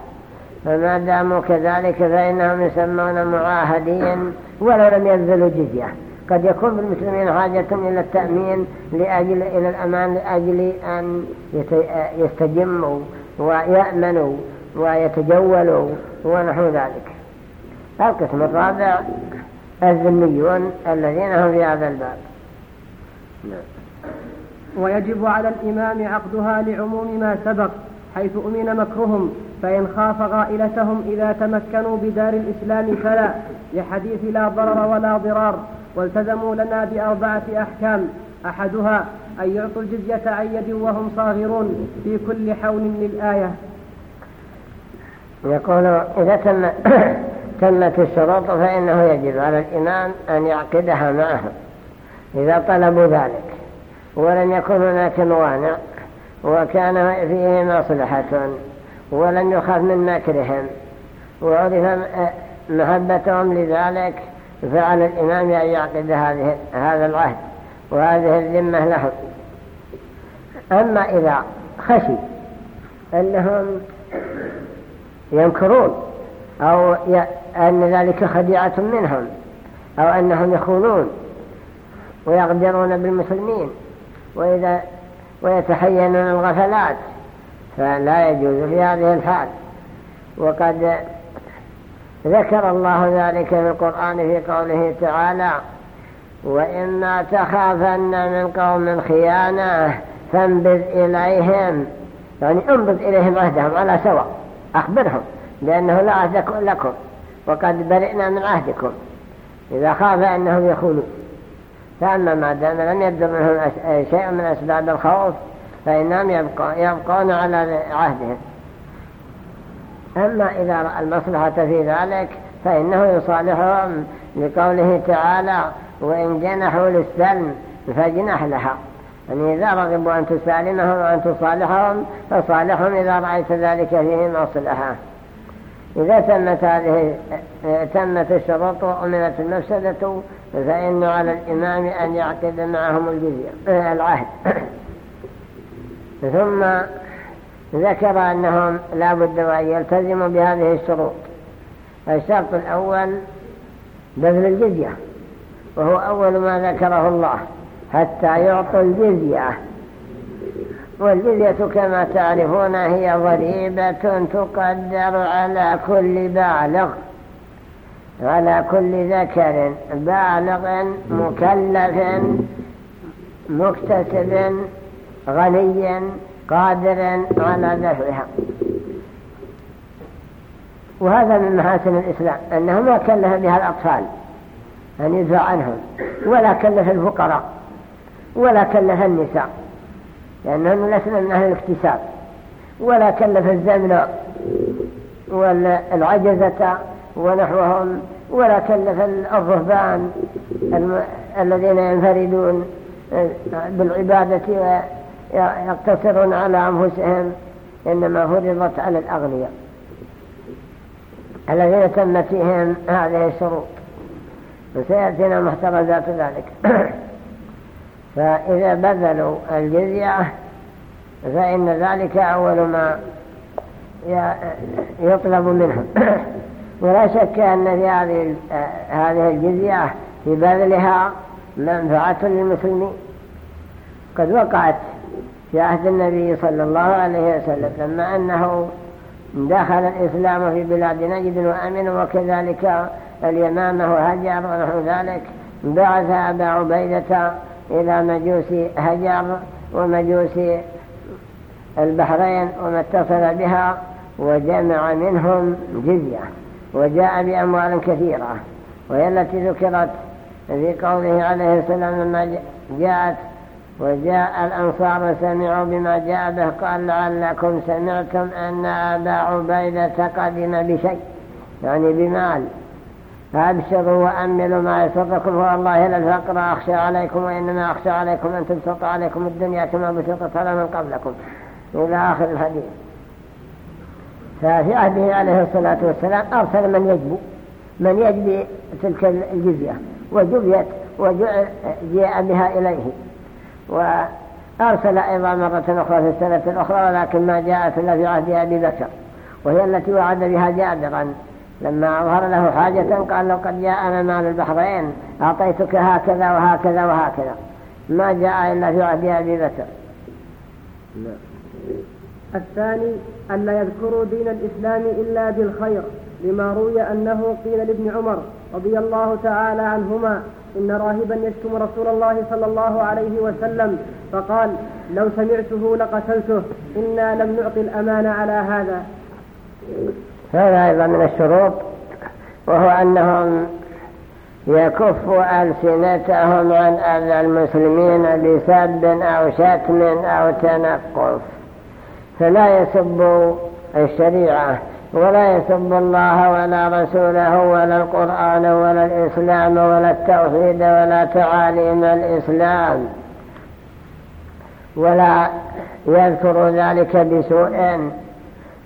فما داموا كذلك فإنهم يسمون معاهدين ولو لم ينزلوا جزية. قد يكون بالمسلمين حاجة إلى التأمين لأجل إلى الأمان لأجل أن يستجموا ويأمنوا ويتجولوا ونحو ذلك. القسم الرابع الذميون الذين هم في هذا الباب. ويجب على الإمام عقدها لعموم ما سبق حيث أمن مكرهم فإن خاف غائلتهم إذا تمكنوا بدار الإسلام فلا لحديث لا ضرر ولا ضرار والتزموا لنا بأربعة أحكام. أحدها أن يعطوا الجزية عن يد وهم صاغرون في كل حول للآية. يقول إذا تم تمت الشروط فإنه يجب على الإمام أن يعقدها معهم. إذا طلبوا ذلك. ولم يكن هناك موانع وكان فيه مصلحة ولم يخاف من مكرهم. وعرف محبتهم لذلك فعلى الإمام أن يعقد هذه هذا العهد وهذه الذمة لهم أما إذا خشي أنهم ينكرون أو أن ذلك خديعة منهم أو أنهم يخونون ويغدرون بالمسلمين وإذا ويتحينون الغفلات فلا يجوز في هذه الحال. وقد ذكر الله ذلك في القرآن في قوله تعالى وإما تخافن من قوم خيانة فانبذ إليهم. يعني انبذ إليهم عهدهم على سواء أخبرهم لأنه لا عهد لكم وقد برئنا من عهدكم. إذا خاف أنهم يخونوا. فأما ما دام لم يبدو منهم شيء من أسباب الخوف فإنهم يبقون على عهدهم. أما إذا رأى المصلحة في ذلك فإنه يصالحهم لقوله تعالى وإن جنحوا للسلم فجنح لها. يعني إذا رغبوا أن تسالمهم وأن تصالحهم فصالحهم إذا رأيت ذلك فيه مصلحة. إذا تمت هذه تمت الشروط وأمنت المفسدة فإن على الإمام أن يعقد معهم العهد. ثم ذكر أنهم لا بد وأن يلتزموا بهذه الشروط. الشرط الأول بذل الجزية وهو أول ما ذكره الله حتى يعطوا الجزية. والجزية كما تعرفون هي ضريبة تقدر على كل بالغ على كل ذكر بالغ مكلف مكتسب غني قادر على دفعها وهذا من محاسن الإسلام أنه ما كلف بها الأطفال أن يدفع عنهم ولا كلف الفقراء ولا كلف النساء لأنهم لسنا من أهل الاكتساب ولا كلف الزمن والعجزة ونحوهم ولا كلف الرهبان الذين ينفردون بالعبادة ويقتصرون على أنفسهم إنما فرضت على الأغنياء. الذين تمت فيهم هذه الشروط وسيأتينا محترزات ذلك. فإذا بذلوا الجزية فإن ذلك أول ما يطلب منهم. ولا شك أن في هذه الجزية في بذلها منفعة للمسلمين. قد وقعت في عهد النبي صلى الله عليه وسلم لما أنه دخل الإسلام في بلاد نجد وأمن وكذلك اليمامة وهجر ونحو ذلك بعث أبا عبيدة إلى مجوس هجر ومجوس البحرين وما اتصل بها وجمع منهم جزية وجاء بأموال كثيرة وهي التي ذكرت في قوله عليه السلام لما جاءت وجاء الأنصار سمعوا بما جاء به قال لعلكم سمعتم أن أبا عبيدة قدم بشيء يعني بمال. أبشروا وأملوا ما يسركم والله لا الفقر أخشى عليكم وإنما أخشى عليكم أن تبسط عليكم الدنيا كما بسطت على من قبلكم. إلى آخر الحديث. ففي عهده عليه الصلاة والسلام أرسل من يجبو من يجبي تلك الجزية وجبيت وجاء بها إليه. وأرسل أيضا مرة أخرى في السنة الأخرى ولكن ما جاءت إلا في عهد أبي بكر وهي التي وعد بها جابرا. لما أظهر له حاجة قال لو قد جاءنا مال البحرين أعطيتك هكذا وهكذا وهكذا. ما جاء إلا في عهد أبي بكر. الثاني أن لا يذكروا دين الإسلام إلا بالخير لما روي أنه قيل لابن عمر رضي الله تعالى عنهما إن راهبا يشتم رسول الله صلى الله عليه وسلم فقال لو سمعته لقتلته إنا لم نعطي الأمان على هذا. هذا أيضا من الشروط وهو أنهم يكفوا ألسنتهم عن أذى المسلمين بسب أو شتم أو تنقص فلا يسبوا الشريعة. ولا يسب الله ولا رسوله ولا القرآن ولا الإسلام ولا التوحيد ولا تعاليم الإسلام. ولا يذكر ذلك بسوء.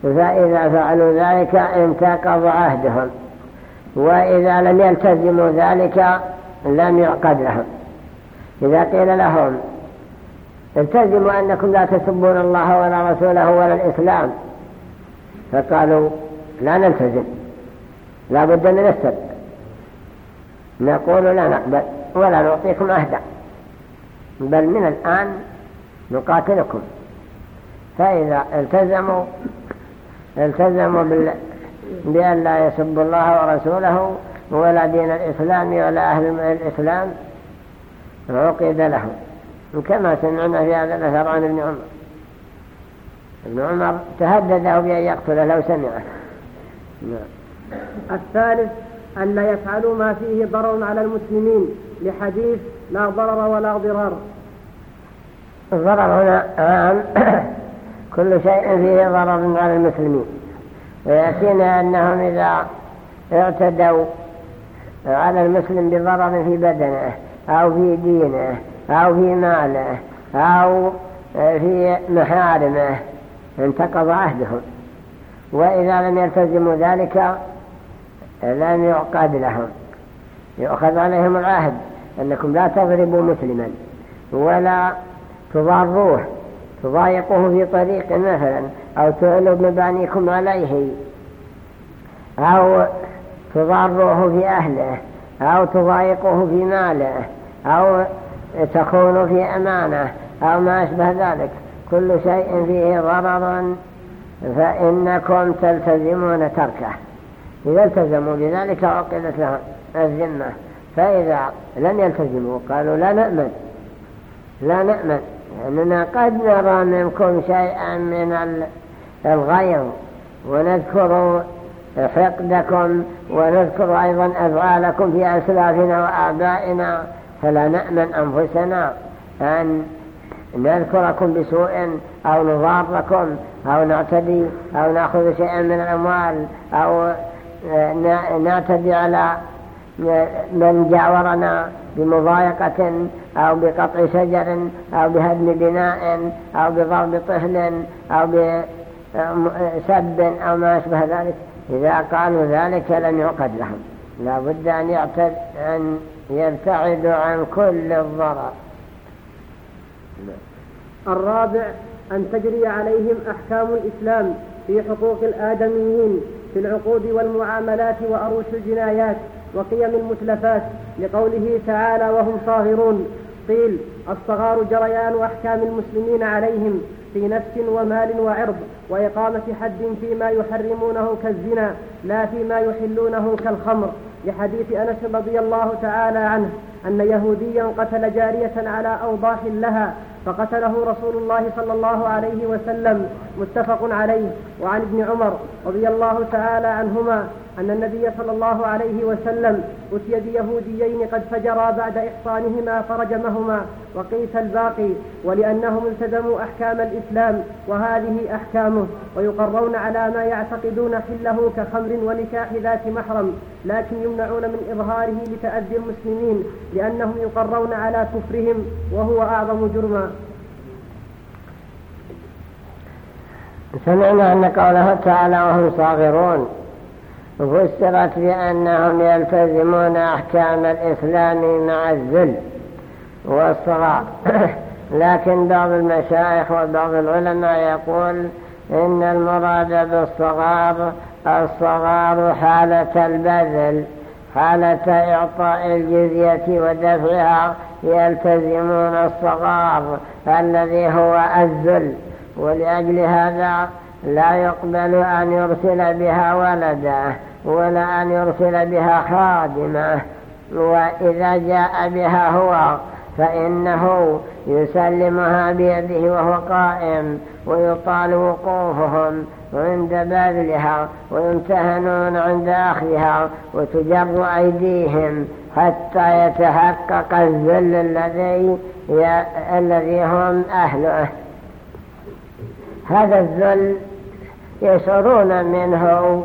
فإذا فعلوا ذلك انتقض عهدهم. وإذا لم يلتزموا ذلك لم يعقد لهم. إذا قيل لهم التزموا أنكم لا تسبون الله ولا رسوله ولا الإسلام. فقالوا لا نلتزم. لا بد من السب نقول لا نقبل ولا نعطيكم عهدا. بل من الآن نقاتلكم. فإذا التزموا التزموا بأن لا يسبوا الله ورسوله ولا دين الإسلام ولا أهل الإسلام عقد لهم. كما سمعنا في هذا الأثر عن ابن عمر. ابن عمر تهدده بأن يقتل لو سمعه. نعم. الثالث أن لا يفعلوا ما فيه ضرر على المسلمين لحديث لا ضرر ولا ضرار. الضرر هنا عام. كل شيء فيه ضرر على المسلمين. ويأتينا أنهم إذا اعتدوا على المسلم بضرر في بدنه أو في دينه أو في ماله أو في محارمه انتقض عهدهم وإذا لم يلتزموا ذلك لم يعقد لهم. يؤخذ عليهم العهد أنكم لا تضربوا مسلما ولا تضاروه. تضايقوه في طريق مثلا أو تعلوا مبانيكم عليه. أو تضاروه في أهله. أو تضايقوه في ماله. أو تخونوا في أمانة. أو ما أشبه ذلك. كل شيء فيه ضرر فإنكم تلتزمون تركه. إذا التزموا بذلك عقدت لهم الذمة. فإذا لم يلتزموا قالوا لا نأمن. لا نأمن. لأننا قد نرى منكم شيئا من الغير ونذكر حقدكم ونذكر أيضا أفعالكم في أسلافنا وآبائنا. فلا نأمن أنفسنا أن نذكركم بسوء أو نضاركم أو نعتدي أو نأخذ شيئا من الأموال أو نعتدي على من جاورنا بمضايقة أو بقطع شجر أو بهدم بناء أو بضرب طفل أو بسب أو ما أشبه ذلك. إذا قالوا ذلك لم يعقد لهم. لا بد أن, يعتد أن يبتعدوا عن كل الضرر. الرابع أن تجري عليهم أحكام الإسلام في حقوق الآدميين في العقود والمعاملات وأروش الجنايات وقيم المتلفات لقوله تعالى وهم صاغرون. قيل الصغار جريان أحكام المسلمين عليهم في نفس ومال وعرض وإقامة حد فيما يحرمونه كالزنا لا فيما يحلونه كالخمر. لحديث أنس رضي الله تعالى عنه أن يهوديا قتل جارية على أوضاح لها فقتله رسول الله صلى الله عليه وسلم متفق عليه وعن ابن عمر رضي الله تعالى عنهما أن النبي صلى الله عليه وسلم أتي بيهوديين قد فجرا بعد إحصانهما فرجمهما وقيس الباقي ولأنهم التزموا أحكام الإسلام وهذه أحكامه ويقرون على ما يعتقدون حله كخمر ونكاح ذات محرم لكن يمنعون من إظهاره لتأذي المسلمين لأنهم يقرون على كفرهم وهو أعظم جرما. سمعنا أن قوله تعالى وهم صاغرون. فسرت بأنهم يلتزمون أحكام الإسلام مع الذل والصغار. لكن بعض المشايخ وبعض العلماء يقول إن المراد بالصغار الصغار حالة البذل حالة إعطاء الجزية ودفعها يلتزمون الصغار الذي هو الذل. ولأجل هذا لا يقبل أن يرسل بها ولده ولا أن يرسل بها خادمه. وإذا جاء بها هو فإنه يسلمها بيده وهو قائم ويطال وقوفهم عند بذلها ويمتهنون عند أخذها وتجر أيديهم حتى يتحقق الذل الذي الذي هم أهله. هذا الذل يشعرون منه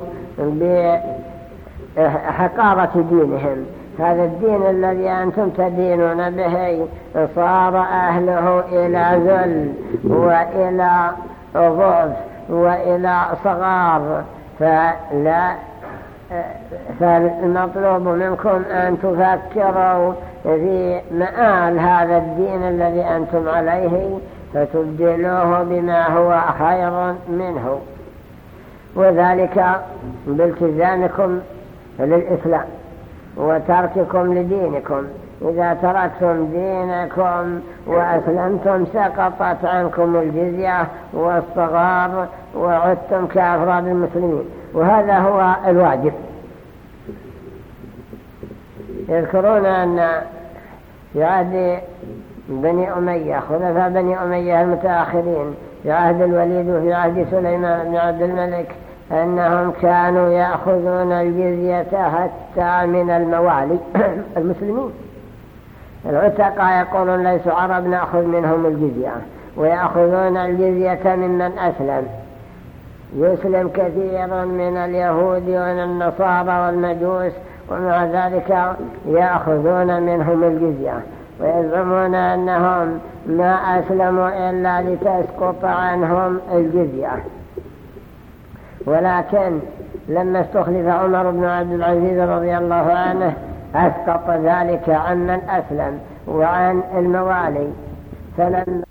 بحقارة دينهم. هذا الدين الذي أنتم تدينون به صار أهله إلى ذل وإلى ضعف وإلى صغار. فلا فالمطلوب منكم أن تفكروا في مآل هذا الدين الذي أنتم عليه فتبدلوه بما هو خير منه. وذلك بالتزامكم للإسلام وترككم لدينكم. إذا تركتم دينكم وأسلمتم سقطت عنكم الجزية والصغار وعدتم كأفراد المسلمين وهذا هو الواجب. يذكرون أن في عهد بني أمية خلفاء بني أمية المتأخرين. في عهد الوليد وفي عهد سليمان بن عبد الملك أنهم كانوا يأخذون الجزية حتى من الموالي المسلمين. العتقاء يقولون ليسوا عرب نأخذ منهم الجزية ويأخذون الجزية ممن أسلم. يسلم كثير من اليهود والنصارى والمجوس ومع ذلك يأخذون منهم الجزية. ويزعمون أنهم ما أسلموا إلا لتسقط عنهم الجزية. ولكن لما استخلف عمر بن عبد العزيز رضي الله عنه أسقط ذلك عن من أسلم وعن الموالي. فلما